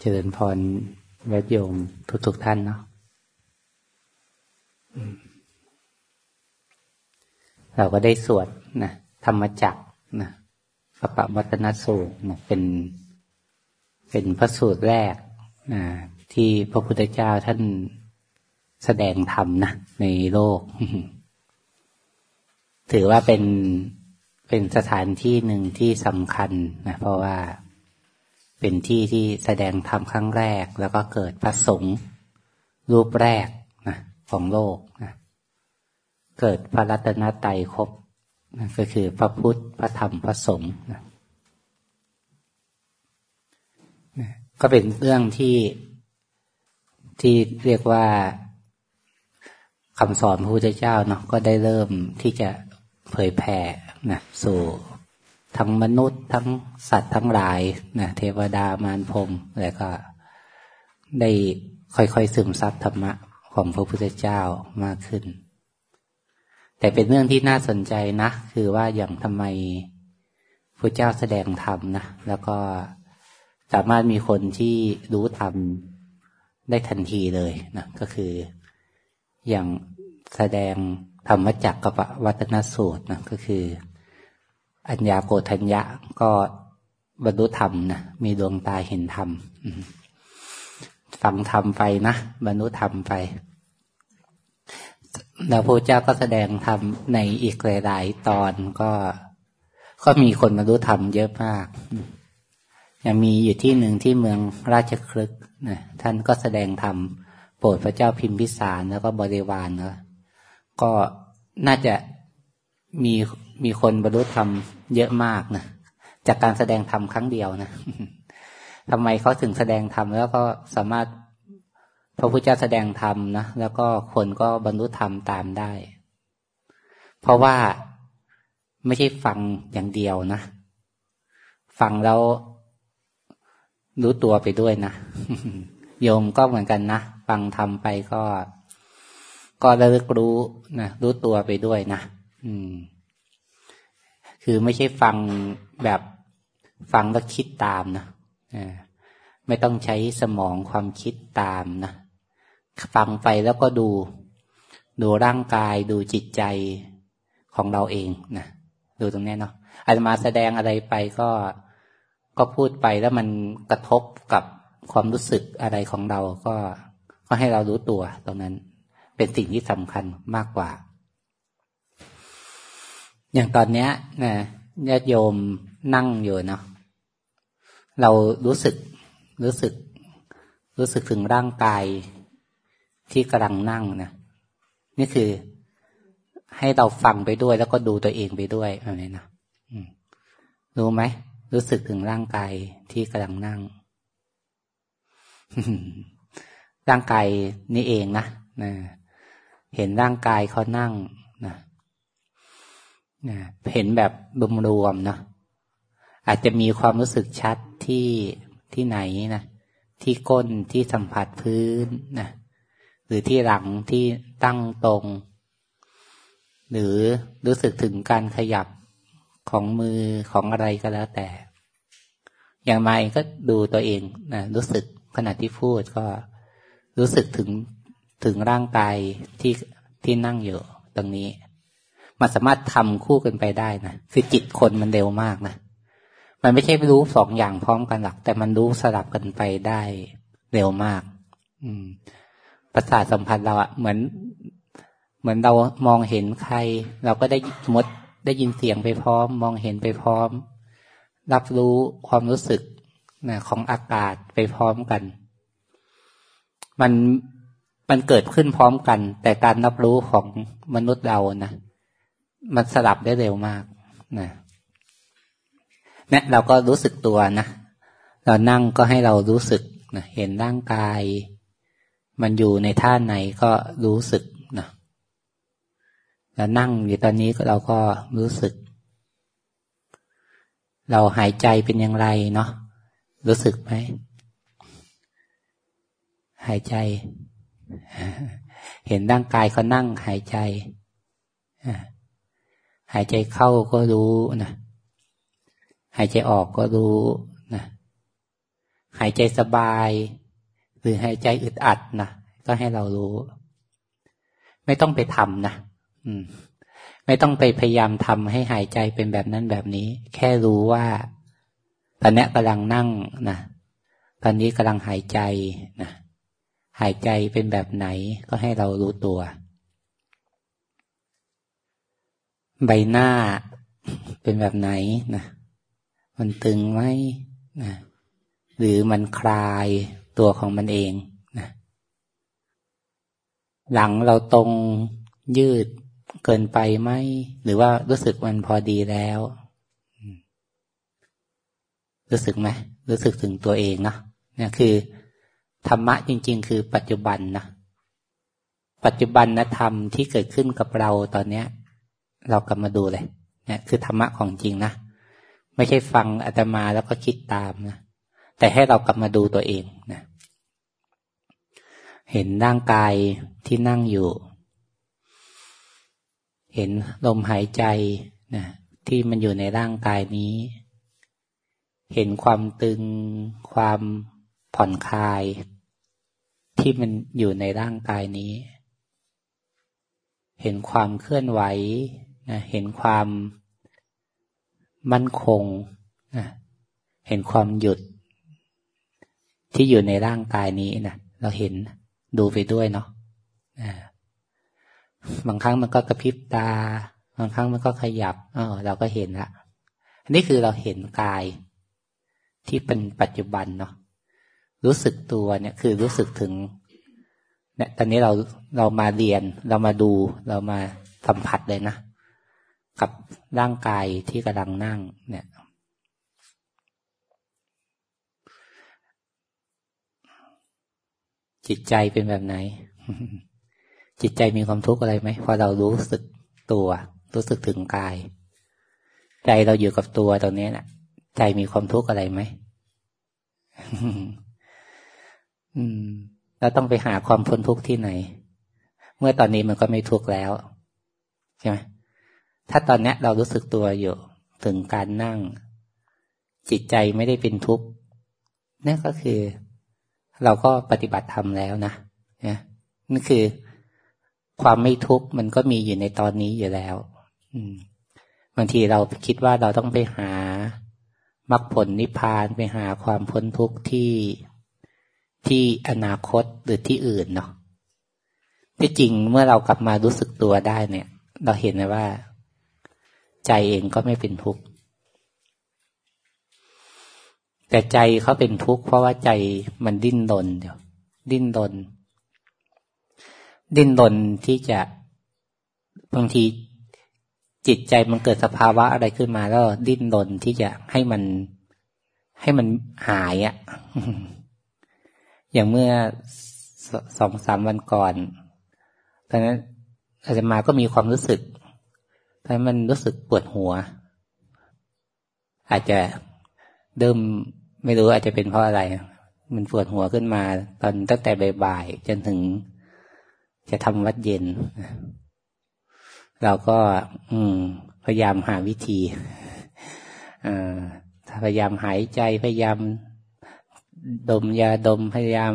เจริญพรแวดโยมทุกๆทท่านเนาะเราก็ได้สวดนะธรรมจักนะปปวัตนสูตรนะเป็น เป็นพระสูตรแรกนะที่พระพุทธเจ้าท่านแสดงธรรมนะในโลก ถือว่าเป็นเป็นสถานที่หนึ่งที่สำคัญนะเพราะว่า เป็นที่ที่แสดงธรรมครั้งแรก แล้วก็เกิดพระสงฆ์รูปแรกนะของโลกนะเกิดพระรัตนตรัยครบนะก็คือพระพุทธพระธรรมพระสงฆ์นะนะก็เป็นเรื่องที่ที่เรียกว่าคำสอนพระพุทธเจ้าเนาะก็ได้เริ่มที่จะเผยแผ่นะสู่ ทั้งมนุษย์ทั้งสัตว์ทั้งหลายนะเทวดามารพรมแล้วก็ได้ค่อยๆซึมซับธรรมะของพระพุทธเจ้ามากขึ้น แต่เป็นเรื่องที่น่าสนใจนะ คือว่าอย่างทำไมพระเจ้าแสดงธรรมนะ แล้วก็สามารถมีคนที่รู้ธรรมได้ทันทีเลยนะก็คืออย่างแสดงธรรมจักรกับวัตนสูตรนะก็คือ อัญญาโกธัญญะก็บรรลุธรรมนะมีดวงตาเห็นธรรมฟังธรรมไปนะบรรลุธรรมไปแล้วพระเจ้าก็แสดงธรรมในอีกหลายๆตอนก็ก็มีคนบรรลุธรรมเยอะมากยังมีอยู่ที่หนึ่งที่เมืองราชคลึกนะท่านก็แสดงธรรมโปรดพระเจ้าพิมพิสารแล้วก็บริวารนะก็น่าจะมี มีคนบรรลุธรรมเยอะมากนะจากการแสดงธรรมครั้งเดียวนะทำไมเขาถึงแสดงธรรมแล้วก็สามารถพระพุทธเจ้าแสดงธรรมนะแล้วก็คนก็บรรลุธรรมตามได้ เพราะว่าไม่ใช่ฟังอย่างเดียวนะฟังแล้วรู้ตัวไปด้วยนะโยมก็เหมือนกันนะฟังทำไปก็ ก็ระลึกรู้นะรู้ตัวไปด้วยนะอืม คือไม่ใช่ฟังแบบฟังแล้วคิดตามนะไม่ต้องใช้สมองความคิดตามนะ ฟังไปแล้วก็ดู ดูร่างกายดูจิตใจของเราเองนะดูตรงนี้เนาะอาจมาแสดงอะไรไปก็ก็พูดไปแล้วมันกระทบกับความรู้สึกอะไรของเราก็ก็ให้เรารู้ตัวตรงนั้น เป็นสิ่งที่สำคัญมากกว่า อย่างตอนเนี้ยนะญาติโยมนั่งอยู่เนาะเรารู้สึกรู้สึก รู้สึกถึงร่างกายที่กำลังนั่งนะนี่คือให้เราฟังไปด้วย แล้วก็ดูตัวเองไปด้วยอะไรนะรู้ไหมรู้สึกถึงร่างกายที่กำลังนั่ง ร่างกายนี่เองนะนะเห็นร่างกายเขานั่งนะ นะเห็นแบบรวมๆนะอาจจะมีความรู้สึกชัดที่ที่ไหนนะที่ก้นที่สัมผัสพื้นนะหรือที่หลังที่ตั้งตรง หรือรู้สึกถึงการขยับของมือของอะไรก็แล้วแต่ อย่างไรก็ดูตัวเองนะรู้สึกขณะที่พูดก็รู้สึกถึงถึงร่างกายที่ที่นั่งอยู่ตรงนี้ มันสามารถทำคู่กันไปได้นะคือจิตคนมันเร็วมากนะมันไม่ใช่รู้สองอย่างพร้อมกันหรอก แต่มันรู้สลับกันไปได้เร็วมาก อืมประสาทสัมพันธ์เราอะเหมือน เหมือนเรามองเห็นใคร เราก็ได้มดได้ยินเสียงไปพร้อม มองเห็นไปพร้อม รับรู้ความรู้สึกนะของอากาศไปพร้อมกัน มันมันเกิดขึ้นพร้อมกัน แต่การรับรู้ของมนุษย์เรานะ มันสลับได้เร็วมากนะเนี่ยเราก็รู้สึกตัวนะเรานั่งก็ให้เรารู้สึกนะเห็นร่างกาย มันอยู่ในท่าไหนก็รู้สึกนะแล้วนั่งอยู่ตอนนี้เราก็รู้สึก เราหายใจเป็นอย่างไรเนาะรู้สึกไหมหายใจ เห็นร่างกายเขานั่งหายใจ หายใจเข้าก็รู้นะหายใจออกก็รู้นะหายใจสบาย หรือหายใจอึดอัดนะก็ให้เรารู้ ไม่ต้องไปทำนะอืม ไม่ต้องไปพยายามทำให้หายใจเป็นแบบนั้นแบบนี้ แค่รู้ว่าตอนนี้กำลังนั่งนะตอนนี้กำลังหายใจนะหายใจเป็นแบบไหนก็ให้เรารู้ตัว ใบหน้าเป็นแบบไหนนะ มันตึงไหมนะหรือมันคลายตัวของมันเองนะหลังเราตรงยืดเกินไปไหม หรือว่ารู้สึกมันพอดีแล้ว รู้สึกไหมรู้สึกถึงตัวเองเนาะนี่คือ ธรรมะจริง ๆ คือปัจจุบันนะปัจจุบันนธรรมที่เกิดขึ้นกับเราตอนเนี้ย เรากลับมาดูเลยเนี่ยคือธรรมะของจริงนะ ไม่ใช่ฟังอาตมาแล้วก็คิดตามนะ แต่ให้เรากลับมาดูตัวเองนะ เห็นร่างกายที่นั่งอยู่ เห็นลมหายใจนะที่มันอยู่ในร่างกายนี้ เห็นความตึง ความผ่อนคลาย ที่มันอยู่ในร่างกายนี้ เห็นความเคลื่อนไหว นะเห็นความมั่นคงนะเห็นความหยุด ที่อยู่ในร่างกายนี้นะเราเห็นดูไปด้วยเนาะบางครั้งมันก็กระพริบตา บางครั้งมันก็ขยับเออเราก็เห็นละอันนี้คือเราเห็นกายที่เป็นปัจจุบันเนาะรู้สึกตัวเนี่ยคือรู้สึกถึงเนี่ยตอนนี้เราเรามาเรียน เรามาดูเรามาสัมผัสเลยนะ กับร่างกายที่กำลังนั่งเนี่ย จิตใจเป็นแบบไหน จิตใจมีความทุกข์อะไรไหมพอเรารู้สึกตัว รู้สึกถึงกาย ใจเราอยู่กับตัวตรงนี้นะ่ะ ใจมีความทุกข์อะไรไหมอืมเราต้องไปหาความพ้นทุกข์ที่ไหน เมื่อตอนนี้มันก็ไม่ทุกข์แล้ว ใช่ไหม ถ้าตอนนี้เรารู้สึกตัวอยู่ถึงการนั่ง จิตใจไม่ได้เป็นทุกข์นั่นก็คือ เราก็ปฏิบัติธรรมแล้วนะนะนั่นคือ ความไม่ทุกข์มันก็มีอยู่ในตอนนี้อยู่แล้ว อืมบางทีเราคิดว่าเราต้องไปหามรรคผลนิพพานไปหาความพ้นทุกข์ที่ที่อนาคตหรือที่อื่นเนาะที่จริงเมื่อเรากลับมารู้สึกตัวได้เนี่ย เราเห็นนะว่า ใจเองก็ไม่เป็นทุกข์แต่ใจเขาเป็นทุกข์เพราะว่าใจมันดิ้นรนเดี๋ยวดิ้นรนดิ้นรนที่จะบางทีจิตใจมันเกิดสภาวะอะไรขึ้นมา แล้วดิ้นรนที่จะให้มันให้มันหายอะ่ะ อย่างเมื่อสองสามวันก่อนตอนนั้นอาจารย์มาก็มีความรู้สึก ถ้ามันรู้สึกปวดหัว อาจจะเดิมไม่รู้อาจจะเป็นเพราะอะไร มันปวดหัวขึ้นมา ตอนตั้งแต่บ่ายๆจนถึงจะทำวัดเย็น เราก็ อืม พยายามหาวิธีพยายามหายใจพยายามดมยาดมพยายาม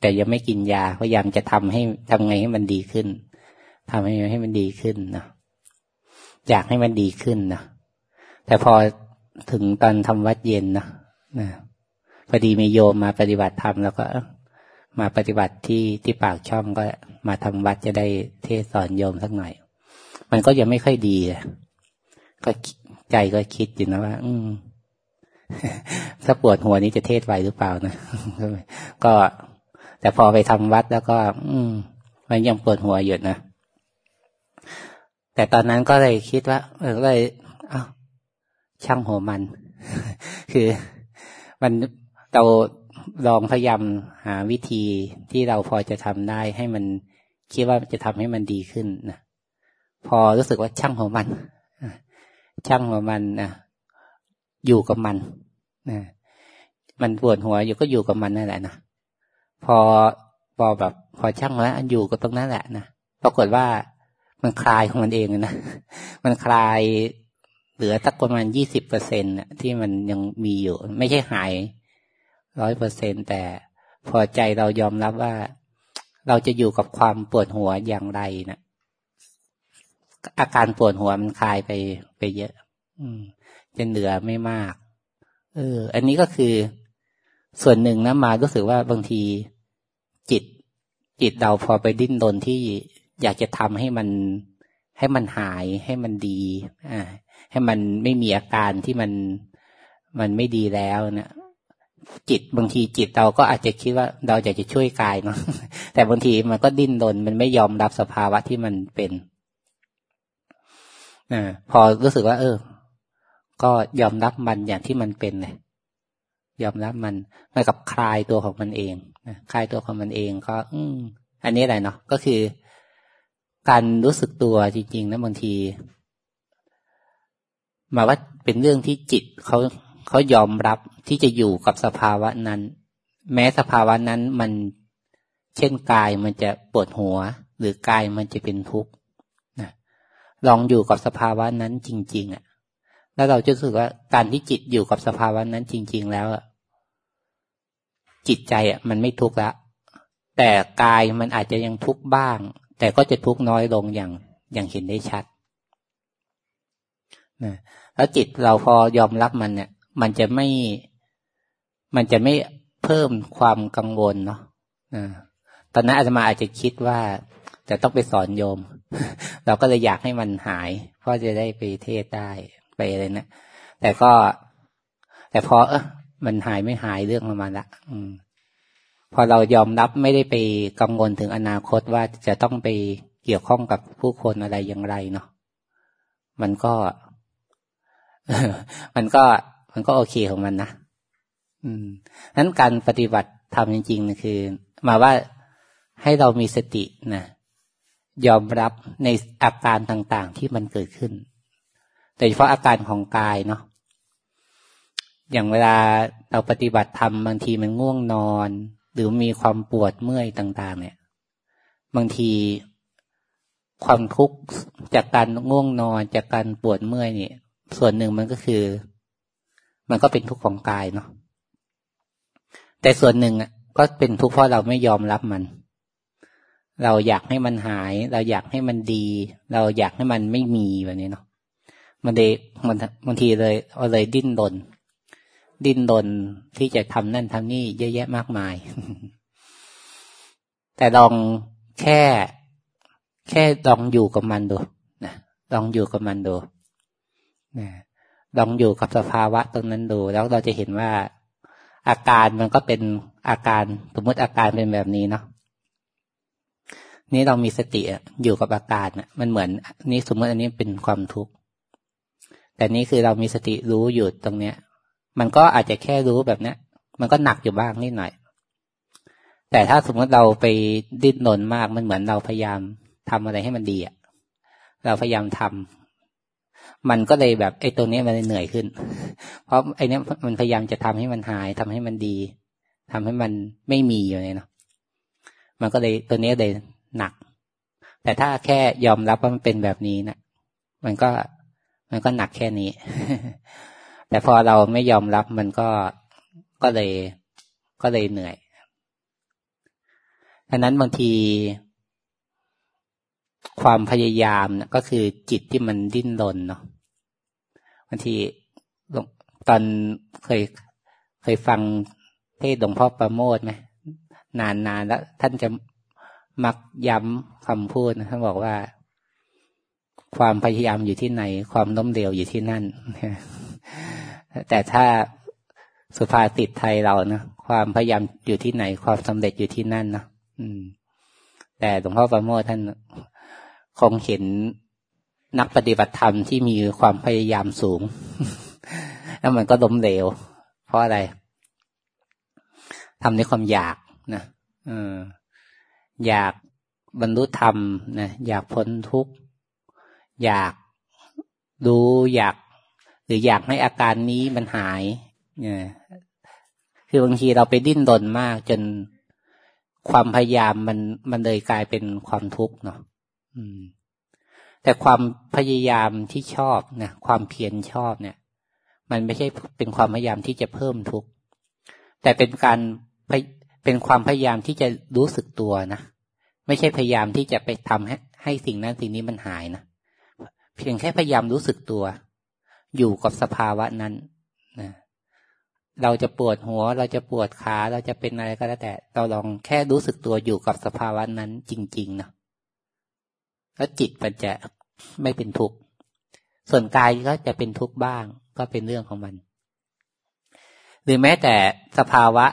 แต่ยังไม่กินยา พยายามจะทำให้ทำไงให้มันดีขึ้นทำให้ให้มันดีขึ้นเนาะ อยากให้มันดีขึ้นนะแต่พอถึงตอนทำวัดเย็นนะนะพอดีมีโยมมาปฏิบัติธรรมแล้วก็มาปฏิบัติที่ที่ปากช่องก็มาทำวัดจะได้เทศสอนโยมสักหน่อย มันก็ยังไม่ค่อยดีก็ใจก็คิดอยู่นะว่า อืมถ้าปวดหัวนี้จะเทศไหวหรือเปล่านะก็ แต่พอไปทำวัดแล้วก็ อืม มันยังปวดหัวอยู่นะ แต่ตอนนั้นก็เลยคิดว่า เออเลยเอาช่างหัวมัน คือมันเราลองพยายามหาวิธีที่เราพอจะทำได้ให้มันคิดว่าจะทำให้มันดีขึ้นนะพอรู้สึกว่าช่างหัวมันช่างหัวมันนะอยู่กับมันนะมันปวดหัวอยู่ก็อยู่กับมันนั่นแหละนะพอพอแบบ พอช่างแล้วอยู่ก็ตรงนั้นแหละนะปรากฏว่า มันคลายของมันเองนะ มันคลายเหลือสักประมาณยี่สิบเปอร์เซ็นที่มันยังมีอยู่ ไม่ใช่หายร้อยเปอร์เซ็นแต่พอใจเรายอมรับว่าเราจะอยู่กับความปวดหัวอย่างไรนะอาการปวดหัวมันคลายไปไปเยอะ อืมจะเหลือไม่มาก เออ อันนี้ก็คือส่วนหนึ่งนะมารู้สึกว่าบางทีจิตจิตเราพอไปดิ้นรนที่ อยากจะทำให้มันให้มันหายให้มันดีอ่าให้มันไม่มีอาการที่มันมันไม่ดีแล้วนะจิตบางทีจิตเราก็อาจจะคิดว่าเราอยากจะช่วยกายเนาะแต่บางทีมันก็ดิ้นรนมันไม่ยอมรับสภาวะที่มันเป็นอพอรู้สึกว่า เออ ก็ยอมรับมันอย่างที่มันเป็นเลยยอมรับมันมากับคลายตัวของมันเองคลายตัวของมันเองก็ อืมอันนี้อะไรเนาะก็คือ การรู้สึกตัวจริงๆนะบางที มาว่าเป็นเรื่องที่จิตเขาเขายอมรับที่จะอยู่กับสภาวะนั้น แม้สภาวะนั้นมันเช่นกายมันจะปวดหัว หรือกายมันจะเป็นทุกข์นะลองอยู่กับสภาวะนั้นจริง ๆอะ แล้วเราจะรู้สึกว่าการที่จิตอยู่กับสภาวะนั้นจริง ๆ แล้วจิตใจอะ มันไม่ทุกข์ล้วแต่กายมันอาจจะยังทุกข์บ้าง แต่ก็จะทุกข์น้อยลงอย่างอย่างเห็นได้ชัดนะแล้วจิตเราพอยอมรับมันเนี่ย มันจะไม่ มันจะไม่เพิ่มความกังวลเนาะตอนนั้นอาจจะมาอาจจะคิดว่าจะต้องไปสอนโยม เราก็เลยอยากให้มันหาย เพราะจะได้ไปเทศได้ไปอะไรนะแต่ก็ แต่พอเออมันหายไม่หายเรื่องมันมาละอืม พอเรายอมรับไม่ได้ไปกังวลถึงอนาคตว่าจะต้องไปเกี่ยวข้องกับผู้คนอะไรอย่างไรเนาะมันก็ มันก็มันก็โอเคของมันนะอืมนั้นการปฏิบัติทำจริงๆนะคือ มาว่าให้เรามีสตินะยอมรับในอาการต่างๆที่มันเกิดขึ้นโดยเฉพาะอาการของกายเนาะอย่างเวลาเราปฏิบัติธรรมบางทีมันง่วงนอน หรือมีความปวดเมื่อยต่าง ๆ เนี่ย บางทีความทุกข์จากการง่วงนอนจากการปวดเมื่อยเนี่ย ส่วนหนึ่งมันก็คือ มันก็เป็นทุกข์ของกายเนาะแต่ส่วนหนึ่งอะก็เป็นทุกข์เพราะเราไม่ยอมรับมัน เราอยากให้มันหาย เราอยากให้มันดี เราอยากให้มันไม่มีแบบนี้เนาะมันเลยมันบางทีเลยเอาเลยดิ้นรน ดิ้นรนที่จะทำนั่นทำนี่เยอะแยะมากมาย แต่ลองแค่ แค่ลองอยู่กับมันดูนะลองอยู่กับมันดูนะลองอยู่กับสภาวะตรงนั้นดู แล้วเราจะเห็นว่าอาการมันก็เป็นอาการสมมติอาการเป็นแบบนี้เนาะนี่เรามีสติอยู่กับอาการนะมันเหมือน นี่สมมติอันนี้เป็นความทุกข์แต่นี่คือเรามีสติรู้อยู่ตรงเนี้ย มันก็อาจจะแค่รู้แบบเนี้ย มันก็หนักอยู่บ้างนิดหน่อย แต่ถ้าสมมติเราไปดิ้นรนมากมันเหมือนเราพยายามทำอะไรให้มันดีอะเราพยายามทำมันก็เลยแบบไอ้ตัวนี้มันเหนื่อยขึ้น เพราะไอ้นี้มันพยายามจะทำให้มันหายทำให้มันดีทำให้มันไม่มีอยู่เลยเนาะมันก็เลยตัวนี้เลยหนัก แต่ถ้าแค่ยอมรับว่ามันเป็นแบบนี้นะมันก็มันก็หนักแค่นี้ แต่พอเราไม่ยอมรับมันก็ก็เลยก็เลยเหนื่อยดังนั้นบางทีความพยายามนะก็คือจิตที่มันดิ้นรนเนาะบางทีตอนเคยเคยฟังเทศหลวงพ่อประโมทไหมนานๆแล้ว ท่านจะมักย้ำคำพูดนะท่านบอกว่า ความพยายามอยู่ที่ไหน ความล้มเหลวอยู่ที่นั่น แต่ถ้าสุภาษิตไทยเรานะความพยายามอยู่ที่ไหน ความสำเร็จอยู่ที่นั่นนะอืม แต่หลวงพ่อประโมทท่านคงเห็นนักปฏิบัติธรรมที่มีความพยายามสูง แล้วมันก็ล้มเหลว เพราะอะไรทำในความอยากนะอออยากบรรลุธรรมนะอยากพ้นทุกข์ อยากดูอยาก หรืออยากให้อาการนี้มันหายเนี่ยคือบางทีเราไปดิ้นรนมากจนความพยายามมันมันเลยกลายเป็นความทุกข์เนาะแต่ความพยายามที่ชอบนะความเพียรชอบเนี่ย มันไม่ใช่เป็นความพยายามที่จะเพิ่มทุกข์แต่เป็นการเป็นความพยายามที่จะรู้สึกตัวนะไม่ใช่พยายามที่จะไปทำให้ให้สิ่งนั้นสิ่งนี้มันหายนะเพียงแค่พยายามรู้สึกตัว อยู่กับสภาวะนั้นนะเราจะปวดหัว เราจะปวดขา เราจะเป็นอะไรก็แล้วแต่ เราลองแค่รู้สึกตัวอยู่กับสภาวะนั้นจริงๆนะแล้วจิตมันจะไม่เป็นทุกข์ส่วนกายก็จะเป็นทุกข์บ้าง ก็เป็นเรื่องของมัน หรือแม้แต่สภาวะ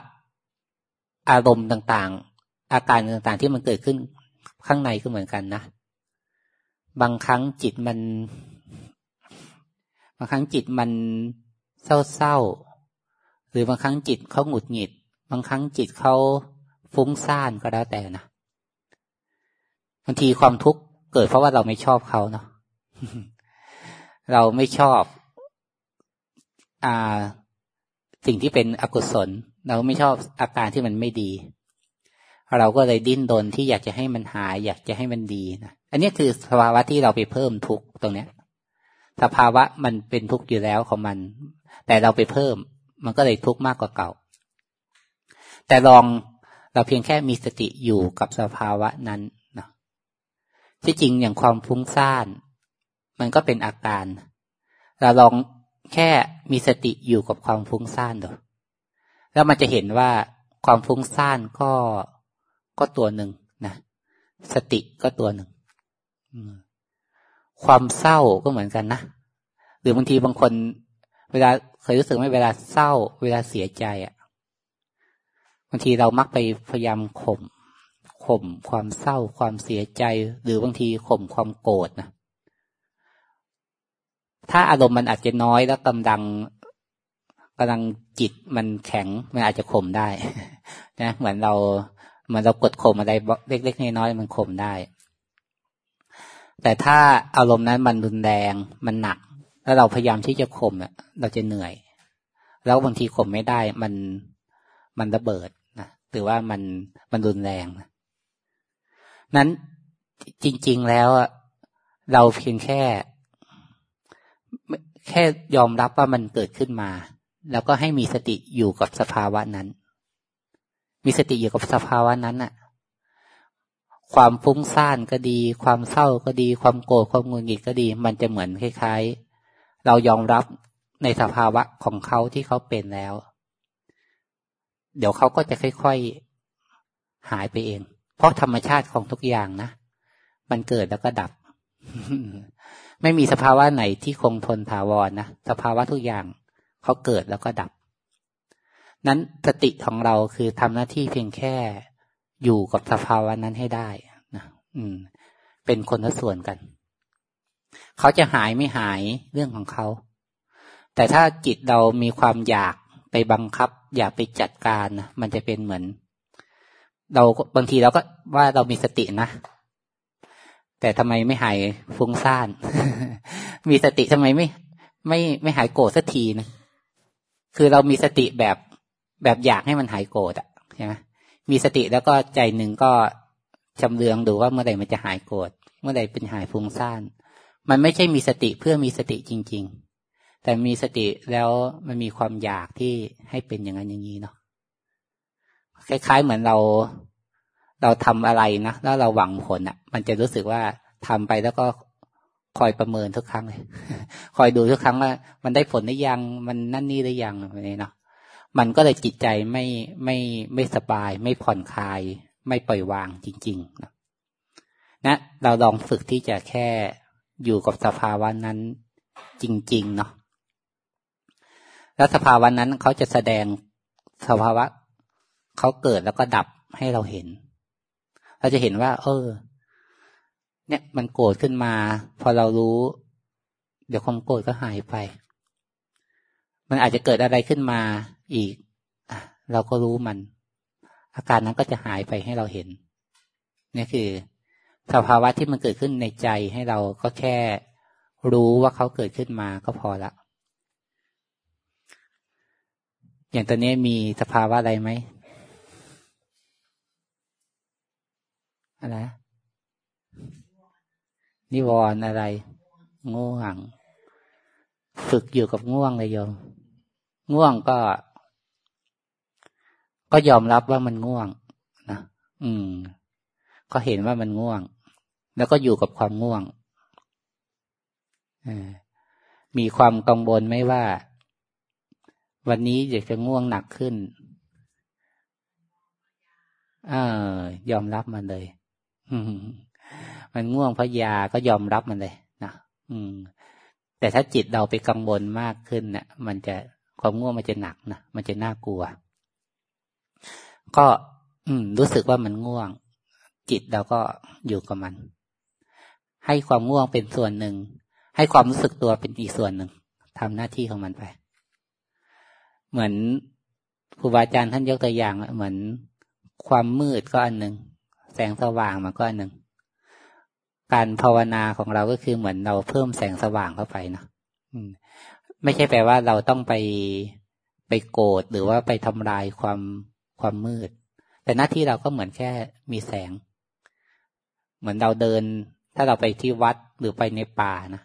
อารมณ์ต่างๆ อาการต่างๆที่มันเกิดขึ้นข้างในก็เหมือนกันนะ บางครั้งจิตมัน บางครั้งจิตมันเศร้าๆ หรือบางครั้งจิตเขาหงุดหงิด บางครั้งจิตเขาฟุ้งซ่านก็แล้วแต่นะบางทีความทุกข์เกิดเพราะว่าเราไม่ชอบเขาเนาะเราไม่ชอบ อ่า สิ่งที่เป็นอกุศล เราไม่ชอบอาการที่มันไม่ดี เราก็เลยดิ้นรนที่อยากจะให้มันหาย อยากจะให้มันดีนะอันนี้คือสภาวะที่เราไปเพิ่มทุกข์ตรงเนี้ย สภาวะมันเป็นทุกข์อยู่แล้วของมัน แต่เราไปเพิ่ม มันก็เลยทุกข์มากกว่าเก่า แต่ลองเราเพียงแค่มีสติอยู่กับสภาวะนั้นนะที่จริงอย่างความฟุ้งซ่าน มันก็เป็นอาการ เราลองแค่มีสติอยู่กับความฟุ้งซ่านดูแล้วมันจะเห็นว่าความฟุ้งซ่านก็ก็ตัวหนึ่งนะ สติก็ตัวหนึ่ง ความเศร้าก็เหมือนกันนะ หรือบางทีบางคน เวลาเคยรู้สึกไหมเวลาเศร้า เวลาเสียใจอะ่ะบางทีเรามักไปพยายามข่มข่มความเศร้าความเสียใจ หรือบางทีข่มความโกรธนะถ้าอารมณ์มันอาจจะน้อยแล้วกำลังกำลังจิตมันแข็งมันอาจจะข่มได้ นะ เหมือนเราเหมือนเรากดข่มอะไรเล็กๆน้อยๆมันข่มได้ แต่ถ้าอารมณ์นั้นมันรุนแรงมันหนัก แล้วเราพยายามที่จะข่มเนี่ยเราจะเหนื่อย แล้วบางทีข่มไม่ได้มันมันระเบิดนะหรือว่ามันมันรุนแรงนะนั้นจริง ๆแล้วเราเพียงแค่ แค่ยอมรับว่ามันเกิดขึ้นมา แล้วก็ให้มีสติอยู่กับสภาวะนั้น มีสติอยู่กับสภาวะนั้นน่ะ ความฟุ้งซ่านก็ดี ความเศร้าก็ดี ความโกรธความงุนงิดก็ดี มันจะเหมือนคล้ายๆ เรายอมรับในสภาวะของเขาที่เขาเป็นแล้ว เดี๋ยวเขาก็จะค่อยๆหายไปเอง เพราะธรรมชาติของทุกอย่างนะ มันเกิดแล้วก็ดับ ไม่มีสภาวะไหนที่คงทนถาวรนนะสภาวะทุกอย่างเขาเกิดแล้วก็ดับ นั้นสติของเราคือทำหน้าที่เพียงแค่ อยู่กับสภาวะนั้นให้ได้นะอืม เป็นคนละส่วนกัน เขาจะหายไม่หายเรื่องของเขา แต่ถ้าจิตเรามีความอยากไปบังคับ อยากไปจัดการนะมันจะเป็นเหมือน เราบางทีเราก็ว่าเรามีสตินะแต่ทำไมไม่หายฟุ้งซ่าน มีสติทำไมไม่ ไม่ไม่หายโกรธสักทีนะ คือเรามีสติแบบแบบอยากให้มันหายโกรธอะใช่ไหม มีสติแล้วก็ใจหนึ่งก็จำเรืองดูว่าเมื่อไหร่มันจะหายโกรธเมื่อไหร่เป็นหายฟุ้งซ่าน มันไม่ใช่มีสติเพื่อมีสติจริง ๆ แต่มีสติแล้วมันมีความอยากที่ให้เป็นอย่างนั้นอย่างนี้เนาะคล้าย ๆ เหมือนเราเราทำอะไรนะแล้วเราหวังผลอะ มันจะรู้สึกว่าทำไปแล้วก็คอยประเมินทุกครั้งเลย คอยดูทุกครั้งว่า มันได้ผลหรือยัง มันนั่นนี่หรือยังอะไรเนาะ มันก็เลยจิตใจไม่ไม่ไม่สบาย ไม่ผ่อนคลาย ไม่ปล่อยวางจริงๆนะนะเราลองฝึกที่จะแค่อยู่กับสภาวะนั้นจริง ๆ เนาะแล้วสภาวะนั้นเขาจะแสดงสภาวะเขาเกิดแล้วก็ดับให้เราเห็น เราจะเห็นว่า เออ เนี่ยมันโกรธขึ้นมา พอเรารู้ เดี๋ยวความโกรธก็หายไป มันอาจจะเกิดอะไรขึ้นมา อีกเราก็รู้มัน อาการนั้นก็จะหายไปให้เราเห็นนี่คือ สภาวะที่มันเกิดขึ้นในใจให้เราก็แค่รู้ว่าเขาเกิดขึ้นมาก็พอละ อย่างตอนนี้มีสภาวะอะไรไหมอะไรนิวรณ์อะไร ง่วง ฝึกอยู่กับง่วงเลยโยม ง่วงก็ ก็ยอมรับว่ามันง่วงนะอืม ก็เห็นว่ามันง่วง แล้วก็อยู่กับความง่วงมีความกังวลไหมว่า วันนี้อยากจะง่วงหนักขึ้นเออยอมรับมันเลยมันง่วงเพราะยาก็ยอมรับมันเลยนะอืม แต่ถ้าจิตเราไปกังวลมากขึ้นเนะี่ยมันจะความง่วงมันจะหนักนะมันจะน่ากลัว ก็ อืม รู้สึกว่ามันง่วง จิตเราก็อยู่กับมัน ให้ความง่วงเป็นส่วนหนึ่ง ให้ความรู้สึกตัวเป็นอีกส่วนหนึ่งทำหน้าที่ของมันไป เหมือนครูบาอาจารย์ท่านยกตัวอย่างเหมือนความมืดก็อันหนึ่งแสงสว่างมันก็อันหนึ่งการภาวนาของเราก็คือเหมือนเราเพิ่มแสงสว่างเข้าไปเนาะไม่ใช่แปลว่าเราต้องไปไปโกรธหรือว่าไปทำลายความ ความมืด แต่หน้าที่เราก็เหมือนแค่มีแสง เหมือนเราเดิน ถ้าเราไปที่วัดหรือไปในป่านะ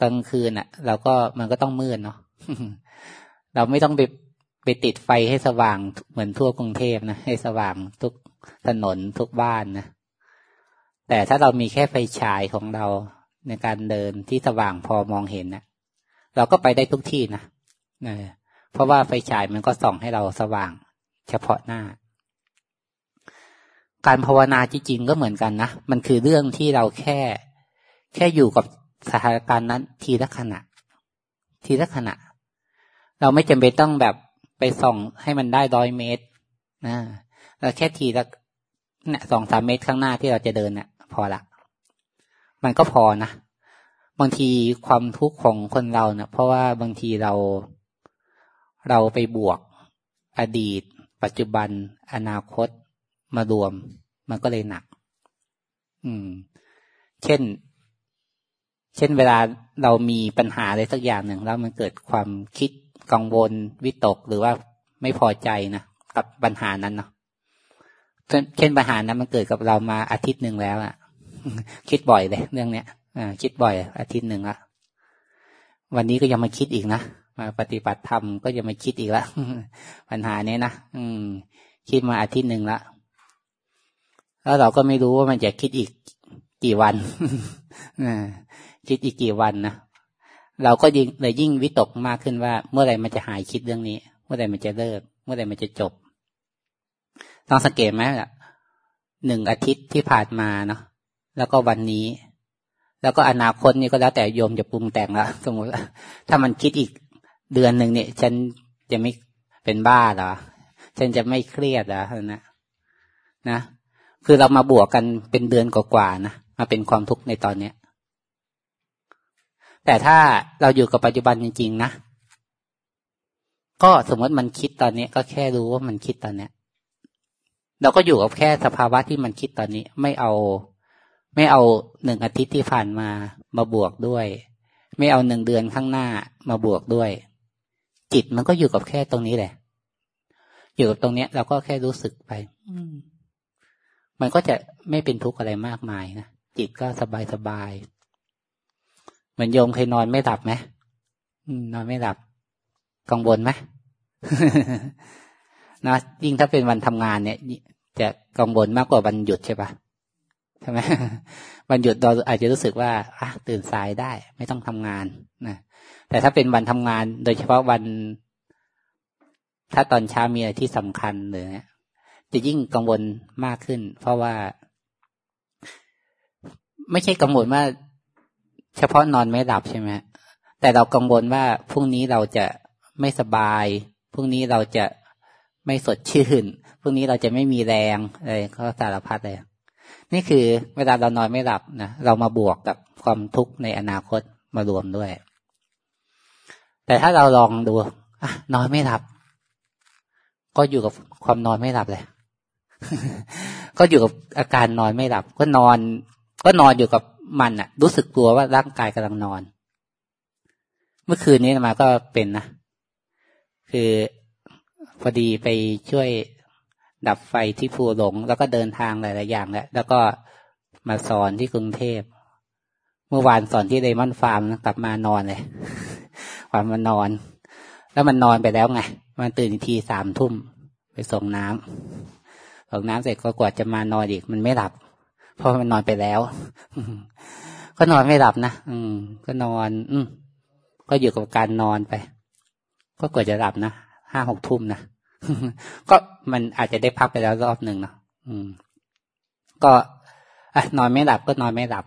ตอนคืนอะ เราก็มันก็ต้องมืดเนาะเราไม่ต้องไปไปติดไฟให้สว่างเหมือนทั่วกรุงเทพนะให้สว่างทุกถนนทุกบ้านนะแต่ถ้าเรามีแค่ไฟฉายของเราในการเดินที่สว่างพอมองเห็นนะเราก็ไปได้ทุกที่นะเพราะว่าไฟฉายมันก็ส่องให้เราสว่าง เฉพาะหน้า การภาวนาจริงๆก็เหมือนกันนะ มันคือเรื่องที่เราแค่ แค่อยู่กับสถานการณ์นั้น ทีละขณะ ทีละขณะ เราไม่จำเป็นต้องแบบไปส่องให้มันได้ร้อยเมตรนะเราแค่ทีละเนี่ยสองสามเมตรข้างหน้าที่เราจะเดินเนี่ยพอละ มันก็พอนะ บางทีความทุกข์ของคนเราเนะเพราะว่าบางทีเราเราไปบวกอดีต ปัจจุบัน อนาคตมารวม มันก็เลยหนัก อืม เช่น เช่นเวลาเรามีปัญหาอะไรสักอย่างหนึ่ง แล้วมันเกิดความคิดกังวลวิตกหรือว่าไม่พอใจนะกับปัญหานั้นเนาะเช่นปัญหานั้นมันเกิดกับเรามาอาทิตย์หนึ่งแล้วอะคิดบ่อยเลย เรื่องเนี้ยอคิดบ่อย อาทิตย์หนึ่งละวันนี้ก็ยังมาคิดอีกนะ มาปฏิบัติธรรมก็ยังมาคิดอีกละปัญหานี้นะอืม คิดมาอาทิตย์หนึ่งละแล้วเราก็ไม่รู้ว่ามันจะคิดอีกกี่วันคิดอีกกี่วันนะเราก็ยิ่งเลยยิ่งวิตกมากขึ้นว่า เมื่อไรมันจะหายคิดเรื่องนี้ เมื่อไรมันจะเลิก เมื่อไรมันจะจบต้องสังเกตไหมล่ะหนึ่งอาทิตย์ที่ผ่านมาเนาะแล้วก็วันนี้ แล้วก็อนาคตนี่ก็แล้วแต่โยมจะปรุงแต่งละสมมติถ้ามันคิดอีก เดือนหนึ่งเนี่ย ฉันจะไม่เป็นบ้าเหรอ ฉันจะไม่เครียดเหรอนะนะคือเรามาบวกกันเป็นเดือนกว่าๆนะมาเป็นความทุกข์ในตอนเนี้ย แต่ถ้าเราอยู่กับปัจจุบันจริงๆนะก็สมมติมันคิดตอนนี้ก็แค่รู้ว่ามันคิดตอนเนี้ย เราก็อยู่กับแค่สภาวะที่มันคิดตอนนี้ ไม่เอา ไม่เอาหนึ่งอาทิตย์ที่ผ่านมามาบวกด้วย ไม่เอาหนึ่งเดือนข้างหน้ามาบวกด้วย จิตมันก็อยู่กับแค่ตรงนี้แหละ อยู่กับตรงเนี้ย เราก็แค่รู้สึกไปมันก็จะไม่เป็นทุกข์อะไรมากมายนะจิตก็สบายสบายเหมือนโยมเคยนอนไม่หลับไหมนอนไม่หลับ กังวลไหมนะยิ่งถ้าเป็นวันทำงานเนี่ยจะกังวลมากกว่าวันหยุดใช่ปะ ใช่ไหมวันหยุดเราอาจจะรู้สึกว่าอะตื่นสายได้ ไม่ต้องทำงานนะแต่ถ้าเป็นวันทำงาน โดยเฉพาะวัน ถ้าตอนเช้ามีอะไรที่สำคัญเลยเนี่ยจะยิ่งกังวลมากขึ้น เพราะว่า ไม่ใช่กังวลว่า เฉพาะนอนไม่หลับใช่ไหมแต่เรากังวลว่าพรุ่งนี้เราจะไม่สบายพรุ่งนี้เราจะไม่สดชื่นพรุ่งนี้เราจะไม่มีแรงอะไรก็สารพัดเลย นี่คือเวลาเรานอนไม่หลับนะเรามาบวกกับความทุกข์ในอนาคตมารวมด้วย แต่ถ้าเราลองดูอะนอนไม่หลับ ก็อยู่กับความนอนไม่หลับเลย ก็อยู่กับอาการนอนไม่หลับ ก็นอน ก็นอนอยู่กับมันอะรู้สึกกลัวว่าร่างกายกำลังนอน เมื่อคืนนี้มาก็เป็นนะคือพอดีไปช่วย ดับไฟที่ภูหลง แล้วก็เดินทางหลาย ๆ อย่างแล้วแล้วก็มาสอนที่กรุงเทพ เมื่อวานสอนที่เดมอนฟาร์มกลับมานอนเลยวันมานอน แล้วมันนอนไปแล้วไง มันตื่นทีสามทุ่มไปส่งน้ำส่งน้ำเสร็จก็กว่าจะมานอนอีก มันไม่หลับ เพราะมันนอนไปแล้ว ก็นอนไม่หลับนะอืม ก็นอน อืมก็อยู่กับการนอนไป ก็กว่าจะหลับนะห้าหกทุ่มนะ ก็มันอาจจะได้พักไปแล้วรอบหนึ่งเนาะอืม ก็นอนไม่หลับก็นอนไม่หลับ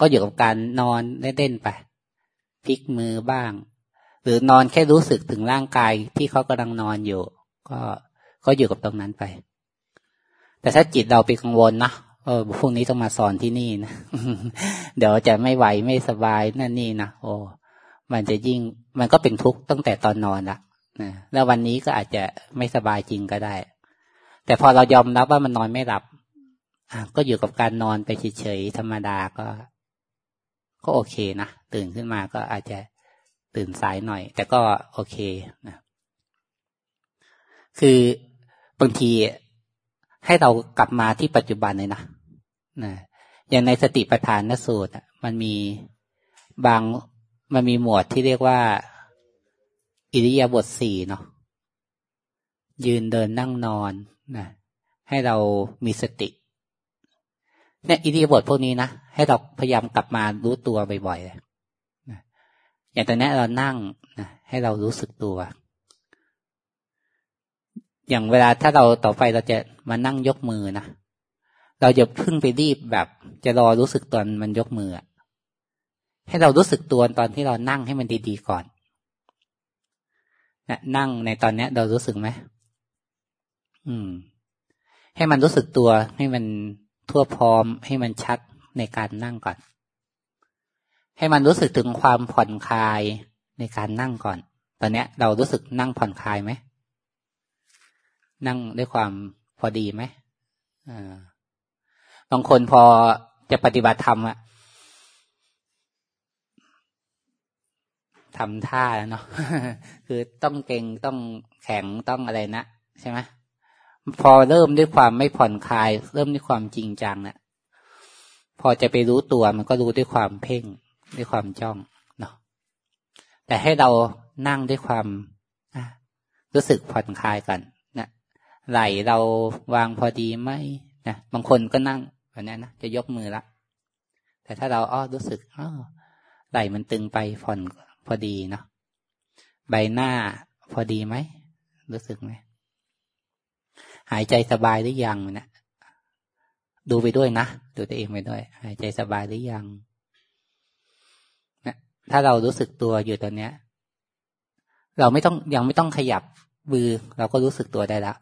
ก็อยู่กับการนอนเล่นๆไปพลิกมือบ้าง หรือนอนแค่รู้สึกถึงร่างกายที่เขากำลังนอนอยู่ ก็ก็อยู่กับตรงนั้นไป แต่ถ้าจิตเราไปกังวลนะเออพรุ่งนี้ต้องมาสอนที่นี่นะเดี๋ยวจะไม่ไหวไม่สบายนั่นนี่นะโอ้มันจะยิ่งมันก็เป็นทุกข์ตั้งแต่ตอนนอนละ นะแล้ววันนี้ก็อาจจะไม่สบายจริงก็ได้ แต่พอเรายอมรับว่ามันนอนไม่หลับก็อยู่กับการนอนไปเฉยๆธรรมดาก็ ก็โอเคนะ ตื่นขึ้นมาก็อาจจะตื่นสายหน่อย แต่ก็โอเคนะคือบางทีให้เรากลับมาที่ปัจจุบันเลยนะนะอย่างในสติปัฏฐานนสูตรมันมีบางมันมีหมวดที่เรียกว่า อิริยาบถสี่เนาะยืนเดินนั่งนอนนะให้เรามีสติเนี่ยอิริยาบถพวกนี้นะให้เราพยายามกลับมารู้ตัวบ่อยๆเลยนะอย่างตอนนี้เรานั่งนะให้เรารู้สึกตัว อย่างเวลาถ้าเราต่อไปเราจะมานั่งยกมือนะเราจะพึ่งไปรีบแบบ จะรอรู้สึกตอนมันยกมือให้เรารู้สึกตัวตอนที่เรานั่งให้มันดีๆก่อน นะนั่งในตอนเนี้ย เรารู้สึกไหมอืม ให้มันรู้สึกตัว ให้มันทั่วพร้อม ให้มันชัดในการนั่งก่อน ให้มันรู้สึกถึงความผ่อนคลายในการนั่งก่อน ตอนเนี้ย เรารู้สึกนั่งผ่อนคลายไหมนั่งด้วยความพอดีไหมอ่าบางคนพอจะปฏิบัติธรรมอะ ทำท่าเนาะคือต้องเก่งต้องแข็งต้องอะไรนะใช่ไหมพอเริ่มด้วยความไม่ผ่อนคลาย เริ่มด้วยความจริงจังเนะี่ยพอจะไปรู้ตัวมันก็รู้ด้วยความเพ่งด้วยความจ้องเนาะแต่ให้เรานั่งด้วยความรู้สึกผ่อนคลายกันนะไหลเราวางพอดีไหมนะบางคนก็นั่งแบบนี้นะจะยกมือละแต่ถ้าเราอ้อรู้สึกอ้อไหลมันตึงไปผ่อน พอดีเนาะใบหน้าพอดีไหม รู้สึกไหมหายใจสบายหรือยังเนะดูไปด้วยนะดูตัวเองไปด้วย หายใจสบายหรือยังนะถ้าเรารู้สึกตัวอยู่ตอนเนี้ย เราไม่ต้องยังไม่ต้องขยับมือเราก็รู้สึกตัวได้ละ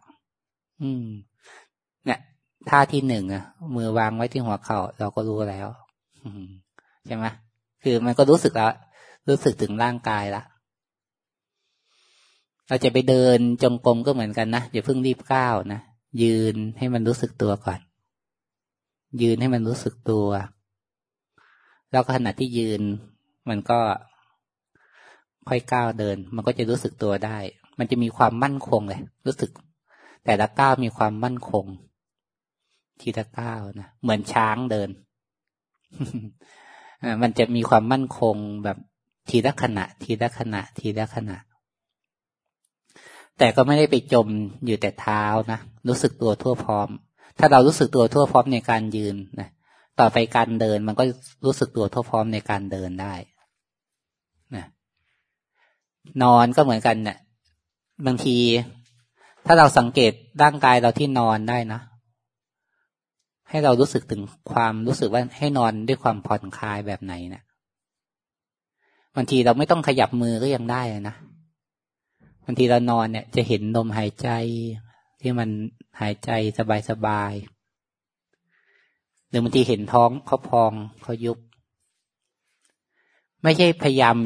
อืม เนี่ยท่าที่หนึ่งอะมือวางไว้ที่หัวเขา่าเราก็รู้แล้วใช่ไหมคือมันก็รู้สึกแล้ว รู้สึกถึงร่างกายละเราจะไปเดินจงกรมก็เหมือนกันนะอย่าเพิ่งรีบก้าวนะยืนให้มันรู้สึกตัวก่อน ยืนให้มันรู้สึกตัว แล้วก็ขณะที่ยืน มันก็ค่อยก้าวเดิน มันก็จะรู้สึกตัวได้ มันจะมีความมั่นคงเลย รู้สึก แต่ละก้าวมีความมั่นคง ทีละก้าวนะเหมือนช้างเดินมันจะมีความมั่นคงแบบ ทีละขณะ ทีละขณะ ทีละขณะ แต่ก็ไม่ได้ไปจมอยู่แต่เท้านะรู้สึกตัวทั่วพร้อม ถ้าเรารู้สึกตัวทั่วพร้อมในการยืนนะต่อไปการเดินมันก็รู้สึกตัวทั่วพร้อมในการเดินได้นะนอนก็เหมือนกันเนะี่ยบางที ถ้าเราสังเกตร่างกายเราที่นอนได้นะให้เรารู้สึกถึงความรู้สึกว่าให้นอนด้วยความผ่อนคลายแบบไหนเนะี่ย บางทีเราไม่ต้องขยับมือก็ยังได้นะบางทีเรานอนเนี่ย จะเห็นลมหายใจ ที่มันหายใจสบายๆหรือบางทีเห็นท้องเขาพองเขายุบ ไม่ใช่พยายาม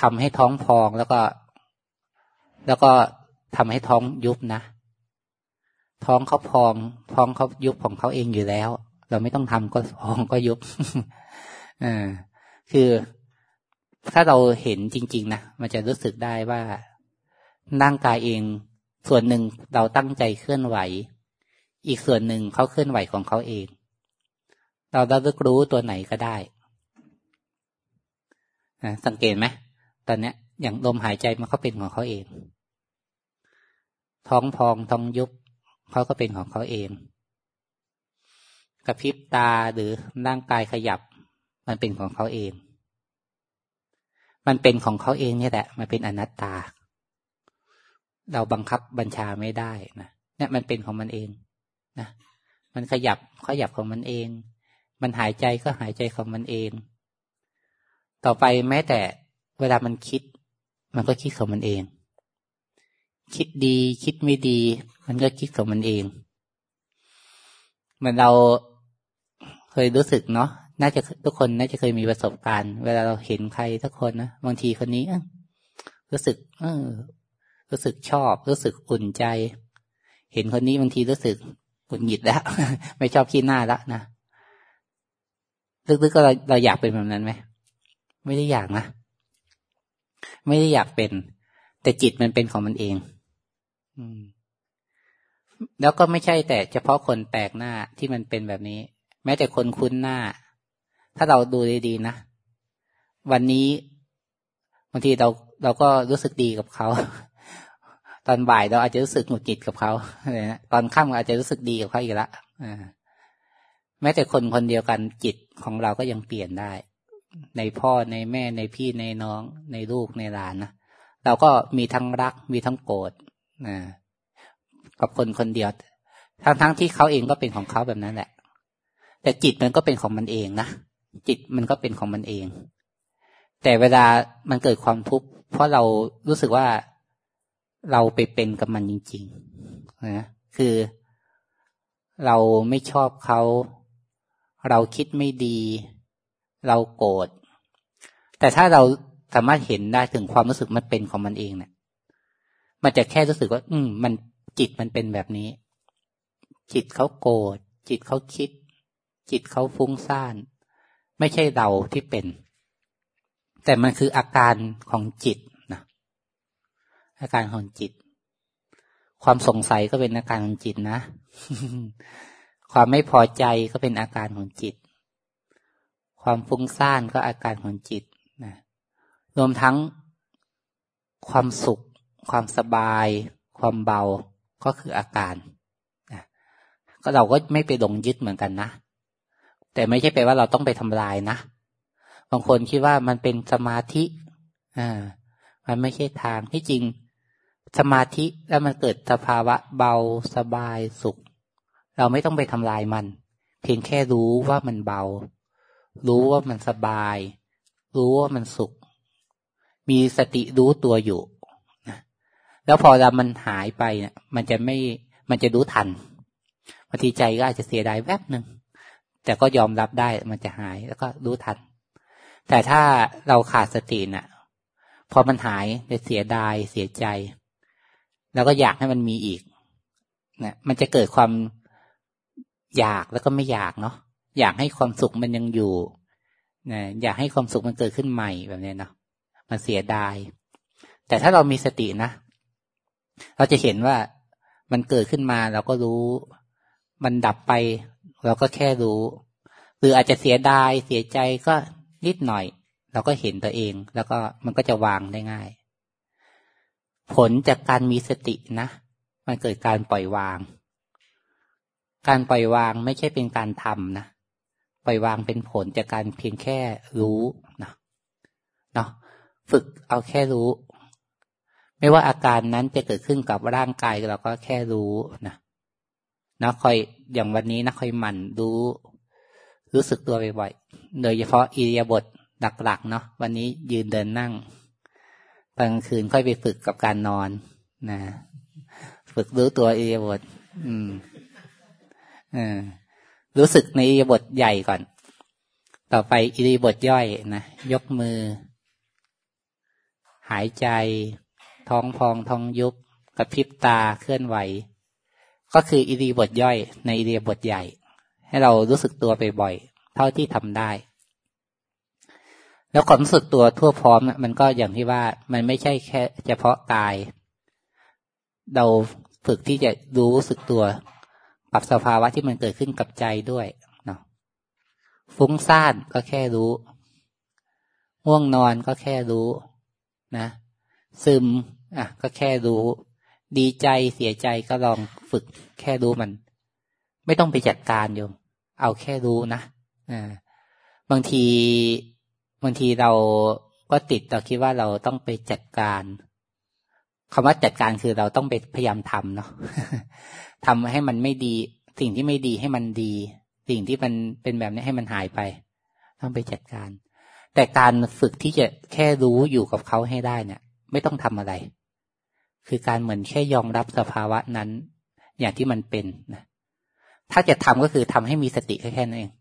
ทำให้ท้องพองแล้วก็ แล้วก็ทำให้ท้องยุบนะท้องเขาพองท้องเขายุบของเขาเองอยู่แล้ว เราไม่ต้องทำก็พองก็ยุบอ่าคือ ถ้าเราเห็นจริง ๆ นะ มันจะรู้สึกได้ว่าร่างกายเอง ส่วนหนึ่งเราตั้งใจเคลื่อนไหว อีกส่วนหนึ่งเขาเคลื่อนไหวของเขาเอง เราเราเลือกรู้ตัวไหนก็ได้สังเกตไหมตอนนี้อย่างลมหายใจมันเขาเป็นของเขาเอง ท้องพองท้องยุบเขาก็เป็นของเขาเอง กระพริบตาหรือร่างกายขยับ มันเป็นของเขาเอง มันเป็นของเขาเองนี่แหละ มันเป็นอนัตตา เราบังคับบัญชาไม่ได้นะเนี่ยมันเป็นของมันเองนะมันขยับขยับของมันเอง มันหายใจก็หายใจของมันเอง ต่อไปแม้แต่เวลามันคิด มันก็คิดของมันเอง คิดดีคิดไม่ดี มันก็คิดของมันเองเหมือนเราเคยรู้สึกเนาะ น่าจะทุกคนน่าจะเคยมีประสบการณ์ เวลาเราเห็นใครทุกคนนะบางทีคนนี้รู้สึก เออ รู้สึกชอบ รู้สึกอุ่นใจ เห็นคนนี้บางทีรู้สึกหุ่นหงิดแล้ว ไม่ชอบขี้หน้าแล้วนะลึกๆก็เราเราอยากเป็นแบบนั้นไหมไม่ได้อยากนะไม่ได้อยากเป็น แต่จิตมันเป็นของมันเอง อืม แล้วก็ไม่ใช่แต่เฉพาะคนแปลกหน้าที่มันเป็นแบบนี้ แม้แต่คนคุ้นหน้า ถ้าเราดูดีๆนะวันนี้บางทีเราเราก็รู้สึกดีกับเขา ตอนบ่ายเราอาจจะรู้สึกหงุดหงิดกับเขาตอนค่ำอาจจะรู้สึกดีกับเขาอีกละแม้แต่คนคนเดียวกันจิตของเราก็ยังเปลี่ยนได้ ในพ่อในแม่ในพี่ในน้อง ในลูกในหลานนะเราก็มีทั้งรักมีทั้งโกรธนะกับคนคนเดียว ทั้งทั้งที่เขาเองก็เป็นของเขาแบบนั้นแหละ แต่จิตมันก็เป็นของมันเองนะ จิตมันก็เป็นของมันเอง แต่เวลามันเกิดความทุกข์เพราะเรารู้สึกว่าเราไปเป็นกับมันจริงๆนะคือเราไม่ชอบเขา เราคิดไม่ดี เราโกรธแต่ถ้าเราสามารถเห็นได้ถึงความรู้สึกมันเป็นของมันเองเนะี่ยมันจะแค่รู้สึกว่า อืม มันจิตมันเป็นแบบนี้ จิตเขาโกรธจิตเขาคิด จิตเขาฟุ้งซ่าน ไม่ใช่เราที่เป็น แต่มันคืออาการของจิตนะอาการของจิต ความสงสัยก็เป็นอาการของจิตนะ ความไม่พอใจก็เป็นอาการของจิต ความฟุ้งซ่านก็อาการของจิตนะรวมทั้งความสุข ความสบาย ความเบาก็คืออาการนะก็เราก็ไม่ไปหลงยึดเหมือนกันนะ แต่ไม่ใช่แปลว่าเราต้องไปทำลายนะ บางคนคิดว่ามันเป็นสมาธิ อ่า มันไม่ใช่ทางที่จริง สมาธิแล้วมันเกิดสภาวะเบาสบายสุข เราไม่ต้องไปทำลายมัน เพียงแค่รู้ว่ามันเบา รู้ว่ามันสบาย รู้ว่ามันสุข มีสติรู้ตัวอยู่นะแล้วพอเรามันหายไปเนี่ยมันจะไม่ มันจะรู้ทันบางทีใจก็อาจจะเสียดายแวบหนึ่ง แต่ก็ยอมรับได้มันจะหายแล้วก็รู้ทัน แต่ถ้าเราขาดสติน่ะ พอมันหายจะเสียดายเสียใจ แล้วก็อยากให้มันมีอีกนะมันจะเกิดความอยากแล้วก็ไม่อยากเนาะอยากให้ความสุขมันยังอยู่นะอยากให้ความสุขมันเกิดขึ้นใหม่แบบนี้เนาะมันเสียดาย แต่ถ้าเรามีสตินะ เราจะเห็นว่ามันเกิดขึ้นมาเราก็รู้ มันดับไป เราก็แค่รู้ หรืออาจจะเสียดายเสียใจก็นิดหน่อย เราก็เห็นตัวเอง แล้วก็มันก็จะวางได้ง่าย ผลจากการมีสตินะมันเกิดการปล่อยวาง การปล่อยวางไม่ใช่เป็นการทำนะปล่อยวางเป็นผลจากการเพียงแค่รู้นะเนาะฝึกเอาแค่รู้ ไม่ว่าอาการนั้นจะเกิดขึ้นกับร่างกายเราก็แค่รู้นะ นะคอยอย่างวันนี้นะคอยหมั่นรู้ รู้สึกตัวบ่อยๆโดยเฉพาะอิริยาบถหลักๆเนาะวันนี้ยืนเดินนั่งตอนกลางคืนค่อยไปฝึกกับการนอนนะฝึกรู้ตัวอิริยาบถอืมอรู้สึกในอิริยาบถใหญ่ก่อน ต่อไปอิริยาบถย่อยนะยกมือ หายใจ ท้องพองท้องยุบกระพริบตาเคลื่อนไหว ก็คืออิริบทย่อยในอิริบทใหญ่ ให้เรารู้สึกตัวไปบ่อยเท่าที่ทำได้ แล้วความรู้สึกตัวทั่วพร้อมมันก็อย่างที่ว่ามันไม่ใช่แค่ เฉพาะกาย เราฝึกที่จะรู้สึกตัวปรับสภาวะที่มันเกิดขึ้นกับใจด้วยเนาะฟุ้งซ่านก็แค่รู้ง่วงนอนก็แค่รู้ นะ ซึม อะ ก็แค่รู้ ดีใจเสียใจก็ลองฝึกแค่รู้มัน ไม่ต้องไปจัดการโยม เอาแค่รู้นะอ่าบางทีบางทีเราก็ติดเราคิดว่าเราต้องไปจัดการคำว่าจัดการคือเราต้องไปพยายามทำเนาะทำให้มันไม่ดี สิ่งที่ไม่ดีให้มันดี สิ่งที่มันเป็นแบบนี้ให้มันหายไป ต้องไปจัดการ แต่การฝึกที่จะแค่รู้อยู่กับเขาให้ได้เนี่ย ไม่ต้องทำอะไร คือการเหมือนแค่ยอมรับสภาวะนั้น อย่างที่มันเป็นนะถ้าจะทำก็คือทำให้มีสติแค่นั้นเอง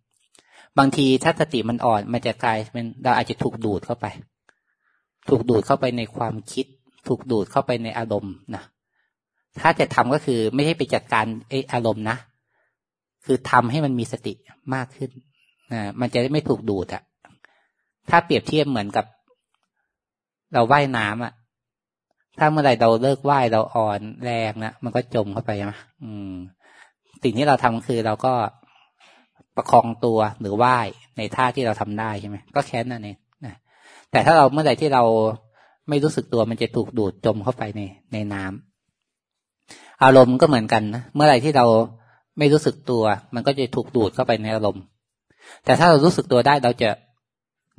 บางทีถ้าสติมันอ่อน มันจะกลายเป็นเราอาจจะถูกดูดเข้าไป ถูกดูดเข้าไปในความคิด ถูกดูดเข้าไปในอารมณ์นะถ้าจะทำก็คือไม่ใช่ไปจัดการไออารมณ์นะคือทำให้มันมีสติมากขึ้นนะมันจะได้ไม่ถูกดูดอะถ้าเปรียบเทียบเหมือนกับ เราว่ายน้ำอะ ถ้าเมื่อไรเราเลิกว่ายเราอ่อนแรงนะมันก็จมเข้าไปนะอืม สิ่งที่เราทำคือเราก็ประคองตัวหรือไหว้ในท่าที่เราทำได้ใช่ไหมก็แค่นั้นเองนะแต่ถ้าเราเมื่อไหร่ที่เราไม่รู้สึกตัวมันจะถูกดูดจมเข้าไปในในน้ำอารมณ์ก็เหมือนกันนะเมื่อไหร่ที่เราไม่รู้สึกตัว มันก็จะถูกดูดเข้าไปในอารมณ์ แต่ถ้าเรารู้สึกตัวได้เราจะ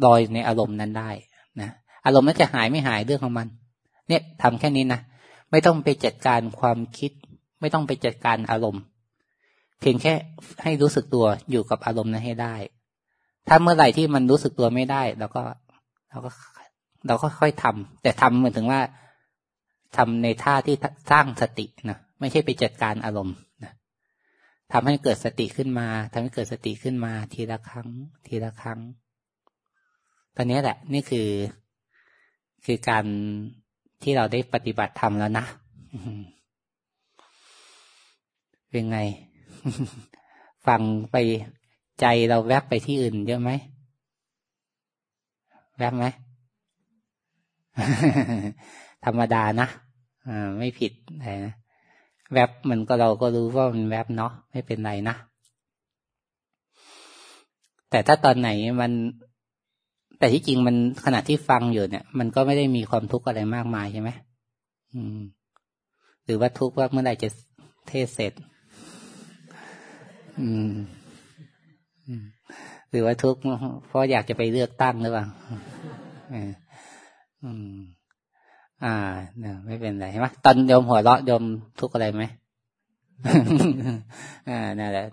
ลอยในอารมณ์นั้นได้นะอารมณ์นั้นจะหายไม่หายเรื่องของมัน เนี่ยทำแค่นี้นะไม่ต้องไปจัดการความคิด ไม่ต้องไปจัดการอารมณ์ เพียงแค่ให้รู้สึกตัวอยู่กับอารมณ์นั้นให้ได้ ถ้าเมื่อไหร่ที่มันรู้สึกตัวไม่ได้เราก็เราก็เราก็ค่อยทำแต่ทำเหมือนถึงว่าทำในท่าที่สร้างสตินะไม่ใช่ไปจัดการอารมณ์นะทำให้เกิดสติขึ้นมาทำให้เกิดสติขึ้นมา ทีละครั้ง ทีละครั้ง ตอนนี้แหละ นี่คือ คือการ ที่เราได้ปฏิบัติธรรมแล้วนะเป็นไง ฟังไปใจเราแวบไปที่อื่นเยอะไหม แวบไหม ธรรมดานะอ่าไม่ผิดนะแวบมันก็เราก็รู้ว่ามันแวบเนาะไม่เป็นไรนะแต่ถ้าตอนไหนมัน แต่ที่จริงมันขณะที่ฟังอยู่เนี่ย มันก็ไม่ได้มีความทุกข์อะไรมากมายใช่ไหมอืม หรือว่าทุกข์ว่าเมื่อไหร่จะเทศเสร็จ อืมหรือว่าทุกข์เพราะอยากจะไปเลือกตั้งหรือเปล่าอืม อ่าเนี่ยไม่เป็นไรใช่ไหมตอนยมหัวเราะยมทุกข์อะไรไหมอ่านั่นแหละ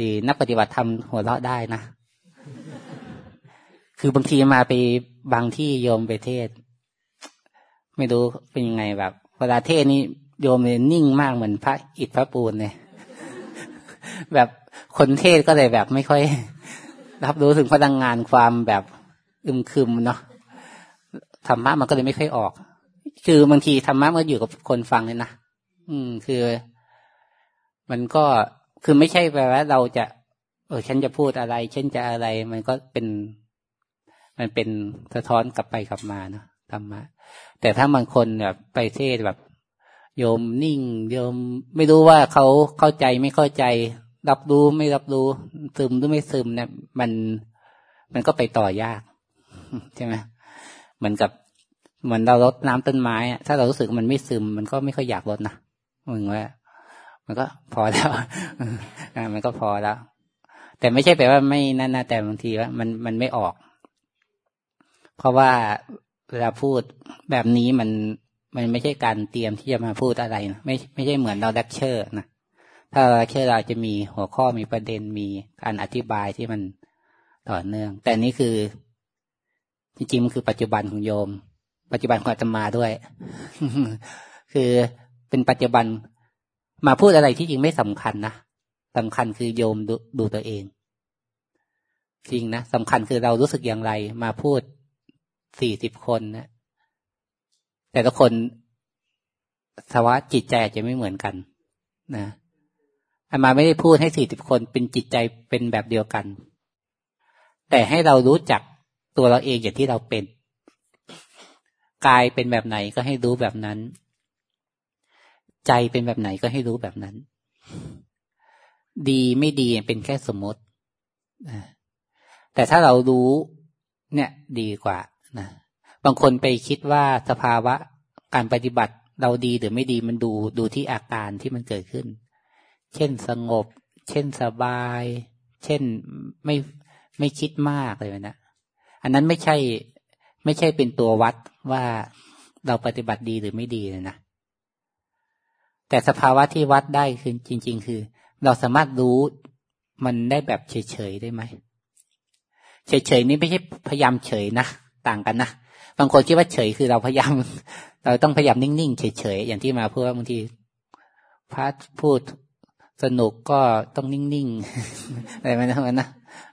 ดีนักปฏิบัติธรรมหัวเราะได้นะ คือบางทีมาไปบางที่โยมไปเทศ ไม่รู้เป็นยังไงแบบเวลาเทศนี้โยมเนี่ยนิ่งมากเหมือนพระอิฐพระปูนเลยแบบคนเทศก็เลยแบบไม่ค่อย รับรู้ถึงพลังงานความแบบอึมครึมเนาะธรรมะมันก็เลยไม่ค่อยออก คือบางทีธรรมะมันอยู่กับคนฟังเลยนะอืม คือ มันก็คือไม่ใช่แปลว่าเราจะ เออฉันจะพูดอะไรฉันจะอะไร มันก็เป็น มันเป็นสะท้อนกลับไปกลับมาเนาะธรรมะ แต่ถ้าบางคนแบบไปเทศแบบ โยมนิ่ง โยมไม่รู้ว่าเขาเข้าใจไม่เข้าใจ รับรู้ไม่รับรู้ ซึมหรือไม่ซึมเนี่ยมันมันก็ไปต่อยาก ใช่ไหมเหมือนกับเหมือนเราลดน้ำต้นไม้ถ้าเรารู้สึกมันไม่ซึม มันก็ไม่ค่อยอยากลดนะมึงว่ามันก็พอแล้วมันก็พอแล้ว แต่ไม่ใช่แปลว่าไม่นั่นนะแต่บางทีว่ามันมันไม่ออก เพราะว่าเวลาพูดแบบนี้มันมันไม่ใช่การเตรียมที่จะมาพูดอะไรนะไม่ไม่ใช่เหมือนเราเลคเชอร์นะถ้าเราเชื่อเราจะมีหัวข้อมีประเด็นมีการอธิบายที่มันต่อเนื่อง แต่นี่คือจริงๆมันคือปัจจุบันของโยม ปัจจุบันของอาตมาด้วย คือเป็นปัจจุบันมาพูดอะไรที่จริงไม่สำคัญนะสำคัญคือโยมดดูตัวเอง จริงนะสำคัญคือเรารู้สึกอย่างไร มาพูด สี่สิบคนนะแต่ละคนสภาวะจิตใจอาจจะไม่เหมือนกัน นะอามาไม่ได้พูดให้สี่สิบคนเป็นจิตใจเป็นแบบเดียวกัน แต่ให้เรารู้จักตัวเราเองอย่างที่เราเป็น กายเป็นแบบไหนก็ให้รู้แบบนั้น ใจเป็นแบบไหนก็ให้รู้แบบนั้น ดีไม่ดีเป็นแค่สมมติแต่ถ้าเรารู้ เนี่ย ดีกว่า นะบางคนไปคิดว่าสภาวะการปฏิบัติเราดีหรือไม่ดีมันดูดูที่อาการที่มันเกิดขึ้น เช่นสงบ เช่นสบาย เช่นไม่ไม่คิดมากเลยนะอันนั้นไม่ใช่ไม่ใช่เป็นตัววัดว่าเราปฏิบัติดีหรือไม่ดีเลยนะแต่สภาวะที่วัดได้คือจริง ๆ คือ เราสามารถรู้มันได้แบบเฉยๆได้ไหมเฉยๆนี่ไม่ใช่พยายามเฉยนะ ต่างกันนะบางคนคิดว่าเฉยคือเราพยายาม เราต้องพยายามนิ่งๆเฉยๆอย่างที่มาเพูดว่าบางทีพระพูดสนุกก็ต้องนิ่งๆอะไรแบบนั้นนะ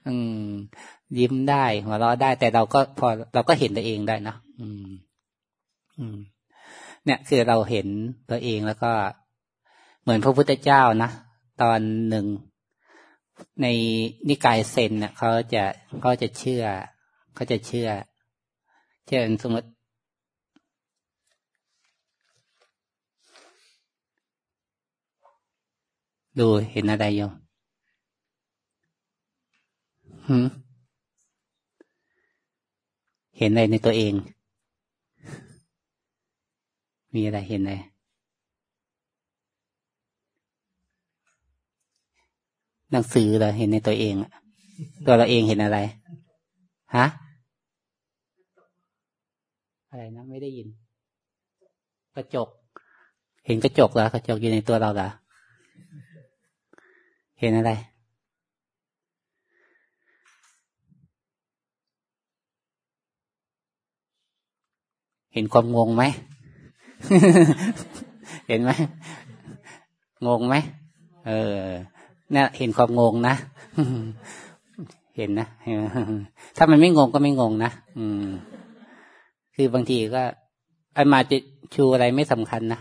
อืม ยิ้มได้หัวเราะได้ แต่เราก็พอเราก็เห็นตัวเองได้นะอืม อืม เนี่ย คือเราเห็นตัวเองแล้วก็ เหมือนพระพุทธเจ้านะตอนหนึ่งในนิกายเซนเนี่ยเขาจะเขาจะเชื่อเขาจะเชื่อ เช่นสมมติ ดูเห็นอะไรอยู่หืเห็นอะไรในตัวเอง มีอะไรเห็นอะไรหนังสือเราเห็นในตัวเองตัวเราเองเห็นอะไร ฮะ อะไรนะ ไม่ได้ยิน กระจก เห็นกระจกเหรอกระจกอยู่ในตัวเราเหรอเห็นอะไร เห็นความงงไหม เห็นไหม งงไหม เออเนี่ยเห็นความงงนะ เห็นนะ ถ้ามันไม่งงก็ไม่งงนะ อืม คือบางทีก็ไอมาจะชูอะไรไม่สำคัญนะ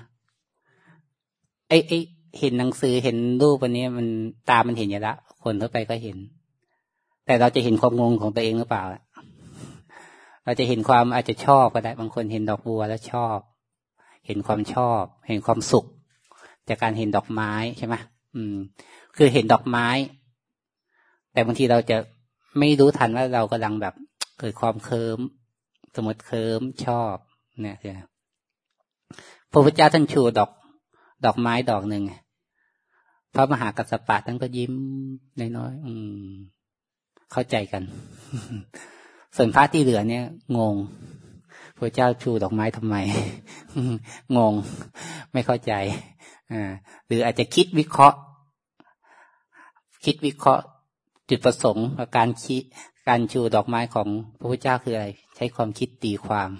ไอไอเห็นหนังสือเห็นรูปอันนี้มันตามันเห็นอยู่แล้วคนทั่วไปก็เห็น แต่เราจะเห็นความงงของตัวเองหรือเปล่า เราจะเห็นความอาจจะชอบก็ได้ บางคนเห็นดอกบัวแล้วชอบ เห็นความชอบ เห็นความสุข จากการเห็นดอกไม้ใช่ไหมอืม คือเห็นดอกไม้ แต่บางทีเราจะไม่รู้ทันว่าเรากำลังแบบเกิดความเคิม สมมติเคิมชอบ เนี่ยคือพระพุทธเจ้าท่านชูดอก ดอกไม้ดอกหนึ่งพระมหากัสสปะท่านก็ยิ้มน้อยๆอืม เข้าใจกัน ส่วนพระที่เหลือเนี่ย งงพระเจ้าชูดอกไม้ทำไม งง ไม่เข้าใจอหรืออาจจะคิดวิเคราะห์ คิดวิเคราะห์ จุดประสงค์การคิดการชูดอกไม้ของพระพุทธเจ้าคืออะไร ช้ความคิดตีความ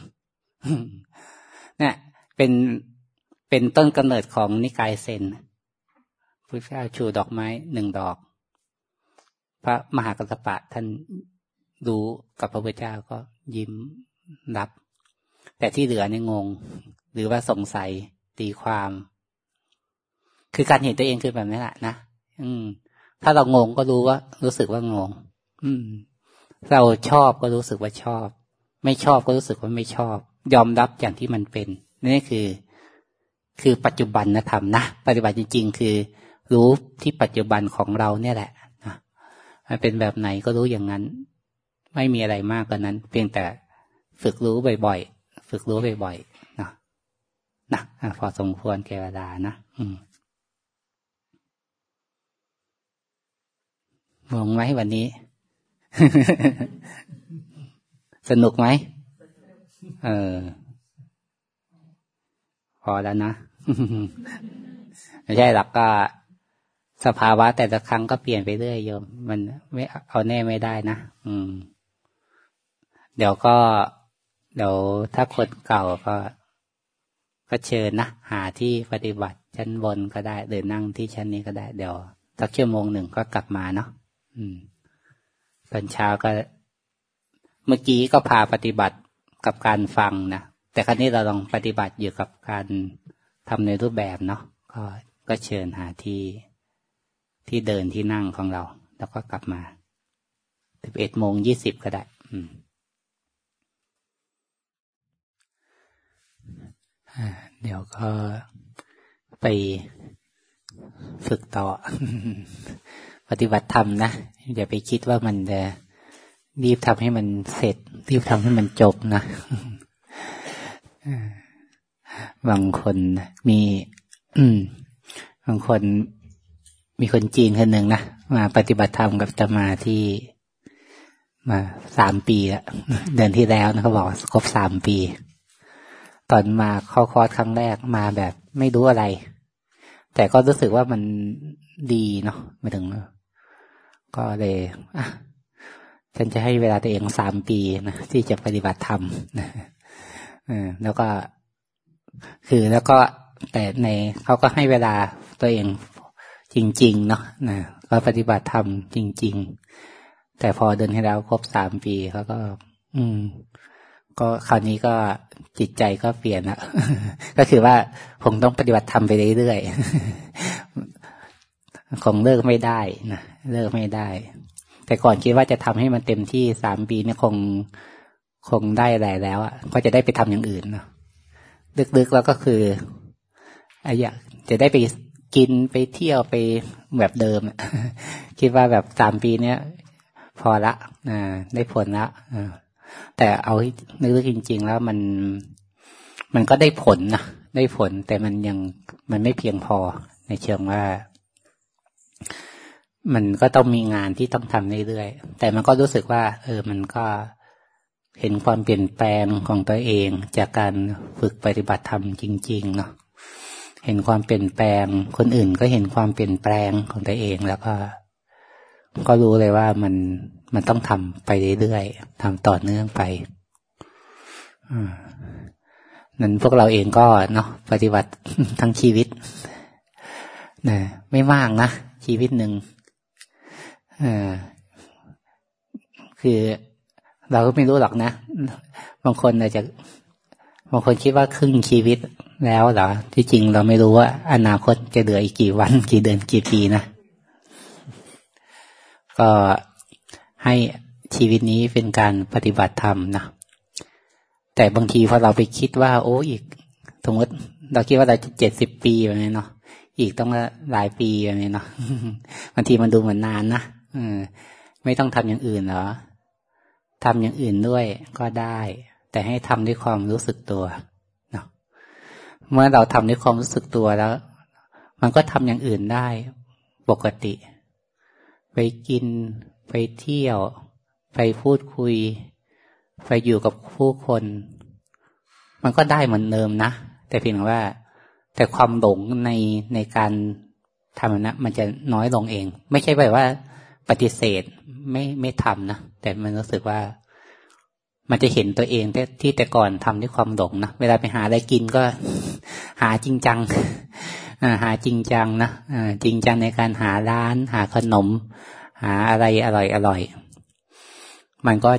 เนี่ยเป็นเป็นต้นกำเนิดของนิกายเซนพระพุทธเจ้าชูดอกไม้หนึ่งดอก พระมหากัสปะท่านรู้กับพระพุทธเจ้าก็ยิ้มรับ แต่ที่เหลือเนี่ยงง หรือว่าสงสัยตีความ คือการเห็นตัวเองคือแบบนี้แหละนะอืม ถ้าเรางงก็รู้ว่า รู้สึกว่างง อืม เราชอบก็รู้สึกว่าชอบ ไม่ชอบก็รู้สึกว่าไม่ชอบ ยอมรับอย่างที่มันเป็นนี่คือ คือปัจจุบันนะธรรมนะปฏิบัติจริง ๆ คือ รู้ที่ปัจจุบันของเราเนี่ยแหละนะมันเป็นแบบไหนก็รู้อย่างนั้น ไม่มีอะไรมากกว่านั้น เพียงแต่ฝึกรู้บ่อยๆฝึกรู้บ่อยๆนะนะพอสมควรแก่เวลานะอืมงงไหมวันนี้ สนุกไหมเออ พอแล้วนะไม่ใช่หลักก็สภาวะแต่ละครั้งก็เปลี่ยนไปเรื่อยโยม มันไม่เอาแน่ไม่ได้นะอืม เดี๋ยวก็ เดี๋ยวถ้าคนเก่าก็ ก็เชิญนะ หาที่ปฏิบัติชั้นบนก็ได้หรือนั่งที่ชั้นนี้ก็ได้ เดี๋ยวสักชั่วโมงหนึ่งก็กลับมาเนาะอืม ตอนเช้าก็ เมื่อกี้ก็พาปฏิบัติกับการฟังนะ แต่ครั้นี้เราลองปฏิบัติอยู่กับการทำในรูปแบบเนาะก็ก็เชิญหาที่ที่เดินที่นั่งของเรา แล้วก็กลับมาสิบเอ็ดโมงยี่สิบก็ได้ อืมเดี๋ยวก็ไปฝึกต่อ ปฏิบัติธรรมนะ อย่าไปคิดว่ามันจะ รีบทำให้มันเสร็จ รีบทำให้มันจบนะบางคนมีบางคนมีคนจีนคนหนึ่งนะมาปฏิบัติธรรมกับตมาที่มาสามปีแล้วเดือนที่แล้วนะเขาบอกครบสามปี ตอนมาเข้าคอร์สครั้งแรกมาแบบไม่รู้อะไร แต่ก็รู้สึกว่ามันดีเนาะไม่ถึง ก็เลยอะ ฉันจะให้เวลาตัวเองสามปีนะที่จะปฏิบัติธรรมนะแล้วก็คือแล้วก็แต่ในเขาก็ให้เวลาตัวเองจริง ๆ เนาะนะก็ปฏิบัติธรรมจริง ๆ แต่พอเดินให้แล้วครบสามปีเขาก็ อืม ก็คราวนี้ก็จิตใจก็เปลี่ยนละก็คือว่าผมต้องปฏิบัติธรรมไปเรื่อยๆคงเลิกไม่ได้นะเลิกไม่ได้ แต่ก่อนคิดว่าจะทำให้มันเต็มที่สามปีเนี่ยคงคงได้อะไรแล้วอะก็จะได้ไปทำอย่างอื่นเนาะลึกๆแล้วก็คือไอ้อยากจะได้ไปกินไปเที่ยวไปแบบเดิมคิดว่าแบบสามปีเนี้ยพอละอ่าได้ผลละแต่เอานึกจริง ๆ แล้วมันมันก็ได้ผลนะได้ผลแต่มันยังมันไม่เพียงพอในเชิงว่า มันก็ต้องมีงานที่ต้องทำเรื่อยๆ แต่มันก็รู้สึกว่า เออ มันก็เห็นความเปลี่ยนแปลงของตัวเองจากการฝึกปฏิบัติธรรมจริง ๆ เนาะ เห็นความเปลี่ยนแปลง คนอื่นก็เห็นความเปลี่ยนแปลงของตัวเองแล้วก็ ก็รู้เลยว่ามันมันต้องทำไปเรื่อยๆทำต่อเนื่องไปนั้นพวกเราเองก็เนาะปฏิบัติทั้งชีวิตนะไม่มากนะชีวิตหนึ่ง คือเราก็ไม่รู้หรอกนะ บางคนอาจจะ บางคนคิดว่าครึ่งชีวิตแล้วเหรอ ที่จริงเราไม่รู้ว่า อนาคตจะเหลืออีกกี่วัน กี่เดือนกี่ปีนะ ก็ให้ชีวิตนี้เป็นการปฏิบัติธรรมนะแต่บางทีพอเราไปคิดว่า โอ้อีก สมมติเราคิดว่าเราจะเจ็ดสิบปีแบบนี้เนาะอีกต้องหลายปีแบบนี้เนาะบางทีมันดูเหมือนนานนะ ไม่ต้องทำอย่างอื่นหรอทำอย่างอื่นด้วยก็ได้ แต่ให้ทำด้วยความรู้สึกตัวเนาะเมื่อเราทำด้วยความรู้สึกตัวแล้ว มันก็ทำอย่างอื่นได้ปกติ ไปกิน ไปเที่ยว ไปพูดคุย ไปอยู่กับผู้คน มันก็ได้เหมือนเดิมนะ แต่เพียงว่า แต่ความหลงในในการทำนะมันจะน้อยลงเอง ไม่ใช่แบบว่า ปฏิเสธไม่ไม่ทำนะแต่มันรู้สึกว่า มันจะเห็นตัวเองที่ที่แต่ก่อนทำด้วยความหลงนะเวลาไปหาอะไรกินก็ หาจริงจังหาจริงจังนะจริงจังในการหาร้าน หาขนม หาอะไรอร่อยอร่อย มันก็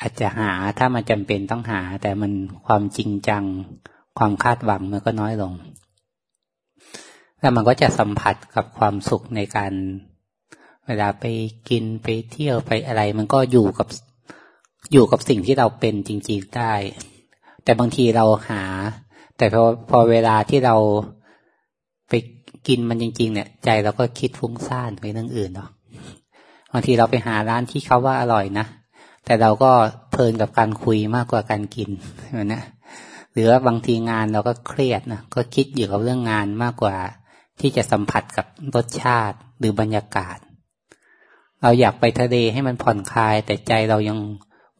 อาจจะหาถ้ามันจำเป็นต้องหา แต่มันความจริงจัง ความคาดหวังมันก็น้อยลง แล้วมันก็จะสัมผัสกับความสุขในการ เวลาไปกินไปเที่ยวไปอะไร มันก็อยู่กับอยู่กับสิ่งที่เราเป็นจริง ๆได้ แต่บางทีเราหา แต่พอพอเวลาที่เราไปกินมันจริง ๆ เนี่ย ใจเราก็คิดฟุ้งซ่านไปเรื่องอื่นเนาะบางทีเราไปหาร้านที่เขาว่าอร่อยนะแต่เราก็เพลินกับการคุยมากกว่าการกินนะหรือว่าบางทีงานเราก็เครียดนะก็คิดอยู่กับเรื่องงานมากกว่าที่จะสัมผัสกับรสชาติหรือบรรยากาศ เราอยากไปทะเลให้มันผ่อนคลาย แต่ใจเรายัง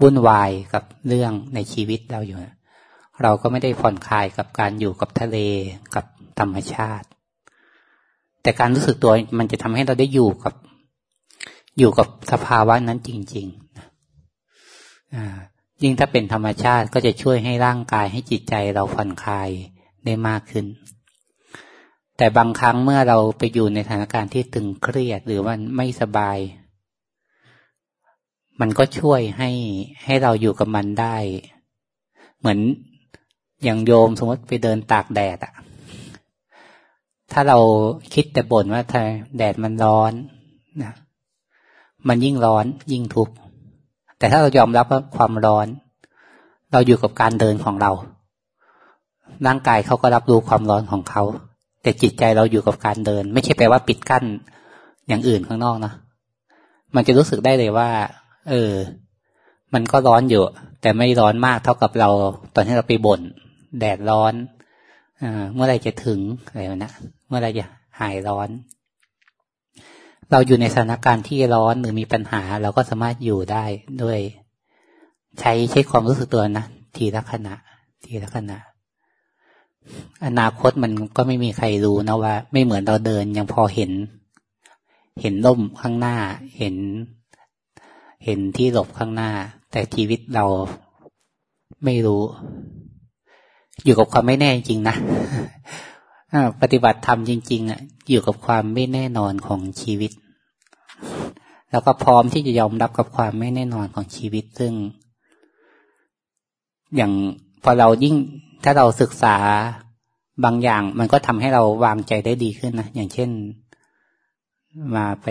วุ่นวายกับเรื่องในชีวิตเราอยู่ เราก็ไม่ได้ผ่อนคลายกับการอยู่กับทะเลกับธรรมชาติ แต่การรู้สึกตัวมันจะทำให้เราได้อยู่กับ อยู่กับสภาวะนั้นจริงๆยิ่งถ้าเป็นธรรมชาติก็จะช่วยให้ร่างกายให้จิตใจเราผ่อนคลายได้มากขึ้น แต่บางครั้งเมื่อเราไปอยู่ในสถานการณ์ที่ตึงเครียดหรือว่าไม่สบาย มันก็ช่วยให้ให้เราอยู่กับมันได้ เหมือนอย่างโยมสมมติไปเดินตากแดดอะถ้าเราคิดแต่บ่นว่าแดดมันร้อนนะมันยิ่งร้อนยิ่งทุกข์แต่ถ้าเรายอมรับว่าความร้อน เราอยู่กับการเดินของเรา ร่างกายเขาก็รับรู้ความร้อนของเขา แต่จิตใจเราอยู่กับการเดิน ไม่ใช่แปลว่าปิดกั้นอย่างอื่นข้างนอกนะมันจะรู้สึกได้เลยว่า เออ มันก็ร้อนอยู่ แต่ไม่ร้อนมากเท่ากับเรา ตอนที่เราไปบ่นแดดร้อนเมื่อไรจะถึงอะไรนะเมื่อไรจะหายร้อน เราอยู่ในสถานการณ์ที่ร้อนหรือมีปัญหา เราก็สามารถอยู่ได้ด้วย ใช้ใช้ความรู้สึกตัวนะทีละขณะ ทีละขณะอนาคตมันก็ไม่มีใครรู้นะว่า ไม่เหมือนเราเดินยังพอเห็น เห็นล่มข้างหน้าเห็น เห็นที่หลบข้างหน้า แต่ชีวิตเราไม่รู้ อยู่กับความไม่แน่จริงนะปฏิบัติธรรมจริง ๆอะอยู่กับความไม่แน่นอนของชีวิต แล้วก็พร้อมที่จะยอมรับกับความไม่แน่นอนของชีวิตซึ่ง อย่างพอเรายิ่งถ้าเราศึกษาบางอย่าง มันก็ทำให้เราวางใจได้ดีขึ้นนะอย่างเช่น มาไป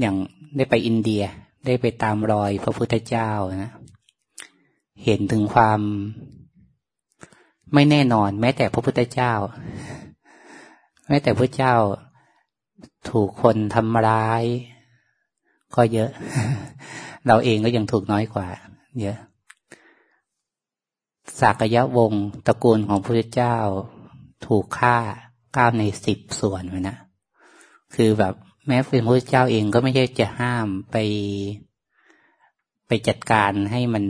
อย่างได้ไปอินเดีย ได้ไปตามรอยพระพุทธเจ้านะ เห็นถึงความไม่แน่นอน แม้แต่พระพุทธเจ้า แม้แต่พระเจ้าถูกคนทำร้าย ก็เยอะ เราเองก็ยังถูกน้อยกว่า เยอะสากยะวงตระกูลของพระเจ้า ถูกฆ่าเก้าในสิบส่วนเลยนะ คือแบบ แม้เป็นพระเจ้าเองก็ไม่ใช่จะห้ามไปไปจัดการให้มัน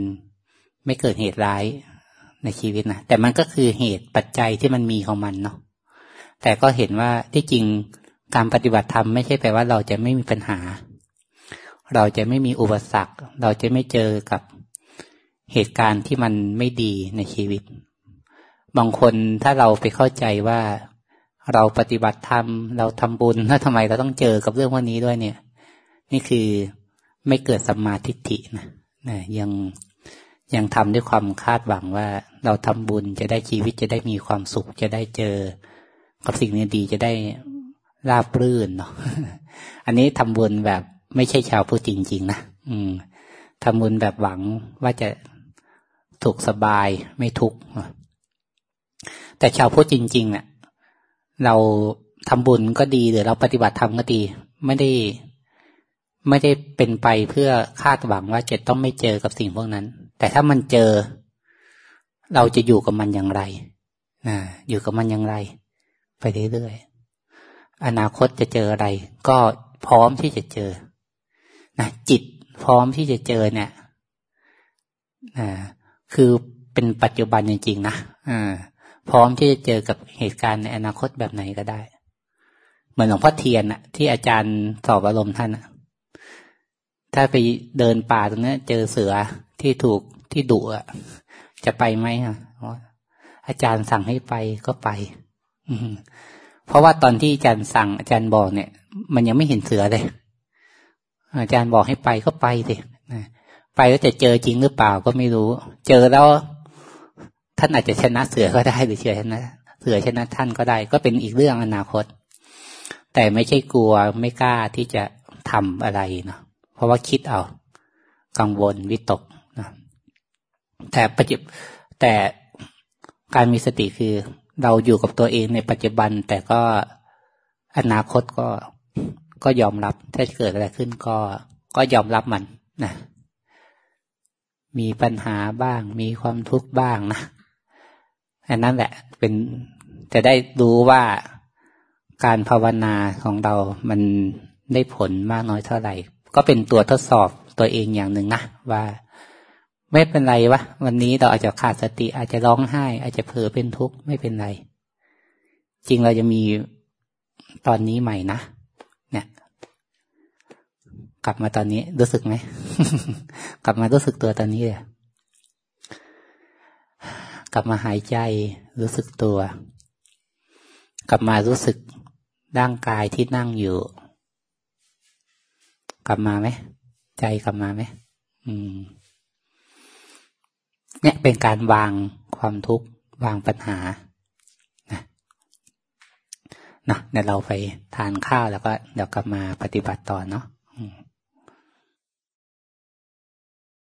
ไม่เกิดเหตุร้ายในชีวิตนะแต่มันก็คือเหตุปัจจัยที่มันมีของมันเนาะแต่ก็เห็นว่าที่จริงการปฏิบัติธรรมไม่ใช่แปลว่าเราจะไม่มีปัญหา เราจะไม่มีอุปสรรค เราจะไม่เจอกับเหตุการณ์ที่มันไม่ดีในชีวิต บางคนถ้าเราไปเข้าใจว่า เราปฏิบัติธรรมเราทำบุญแล้วทำไมเราต้องเจอกับเรื่องพวกนี้ด้วยเนี่ย นี่คือไม่เกิดสัมมาทิฏฐินะนะยังยังทำด้วยความคาดหวังว่า เราทำบุญจะได้ชีวิตจะได้มีความสุขจะได้เจอ กับสิ่งนี้ดีจะได้ราบรื่นเนาะอันนี้ทำบุญแบบไม่ใช่ชาวพุทธจริงๆนะอืมทำบุญแบบหวังว่าจะถูกสบายไม่ทุกข์แต่ชาวพุทธจริงๆเนะี่ย เราทำบุญก็ดีหรือเราปฏิบัติธรรมก็ดี ไม่ได้ไม่ได้เป็นไปเพื่อคาดหวังว่าจะต้องไม่เจอกับสิ่งพวกนั้น แต่ถ้ามันเจอ เราจะอยู่กับมันอย่างไรนะอยู่กับมันอย่างไร ไปเรื่อยๆอนาคตจะเจออะไร ก็พร้อมที่จะเจอนะจิตพร้อมที่จะเจอเนี่ยนะคือเป็นปัจจุบันจริงๆนะอ่า พร้อมที่จะเจอกับเหตุการณ์ในอนาคตแบบไหนก็ได้ เหมือนหลวงพ่อเทียนอะที่อาจารย์สอบอารมณ์ท่านอะถ้าไปเดินป่าตรงนี้เจอเสือที่ถูกที่ดุอะจะไปไหมอะอาจารย์สั่งให้ไปก็ไป อืเพราะว่าตอนที่อาจารย์สั่งอาจารย์บอกเนี่ย มันยังไม่เห็นเสือเลย อาจารย์บอกให้ไปก็ไปสิไปแล้วจะเจอจริงหรือเปล่าก็ไม่รู้ เจอแล้ว ท่านอาจจะชนะเสือก็ได้หรือเฉยชนะ เสือชนะท่านก็ได้ ก็เป็นอีกเรื่องอนาคต แต่ไม่ใช่กลัวไม่กล้าที่จะทำอะไรเนาะเพราะว่าคิดเอา กังวลวิตกนะแต่ปัจจุแต่การมีสติคือเราอยู่กับตัวเองในปัจจุบัน แต่ก็อนาคตก็ก็ยอมรับถ้าเกิดอะไรขึ้นก็ก็ยอมรับมันนะมีปัญหาบ้าง มีความทุกข์บ้างนะ อันนั้นแหละ เป็นจะได้รู้ว่าการภาวนาของเรา มันได้ผลมากน้อยเท่าไหร่ ก็เป็นตัวทดสอบตัวเองอย่างหนึ่งนะว่า ไม่เป็นไรวะวันนี้เราอาจจะขาดสติ อาจจะร้องไห้ อาจจะเผลอเป็นทุกข์ไม่เป็นไร จริงเราจะมีตอนนี้ใหม่นะเนี่ยกลับมาตอนนี้รู้สึกไหม กลับมารู้สึกตัวตอนนี้เลย กลับมาหายใจรู้สึกตัว กลับมารู้สึกร่างกายที่นั่งอยู่ กลับมาไหมใจกลับมาไหมอืม เนี่ยเป็นการวางความทุกข์วางปัญหานะนะเดี๋ยวเราไปทานข้าวแล้วก็เดี๋ยวกลับมาปฏิบัติต่อเนาะ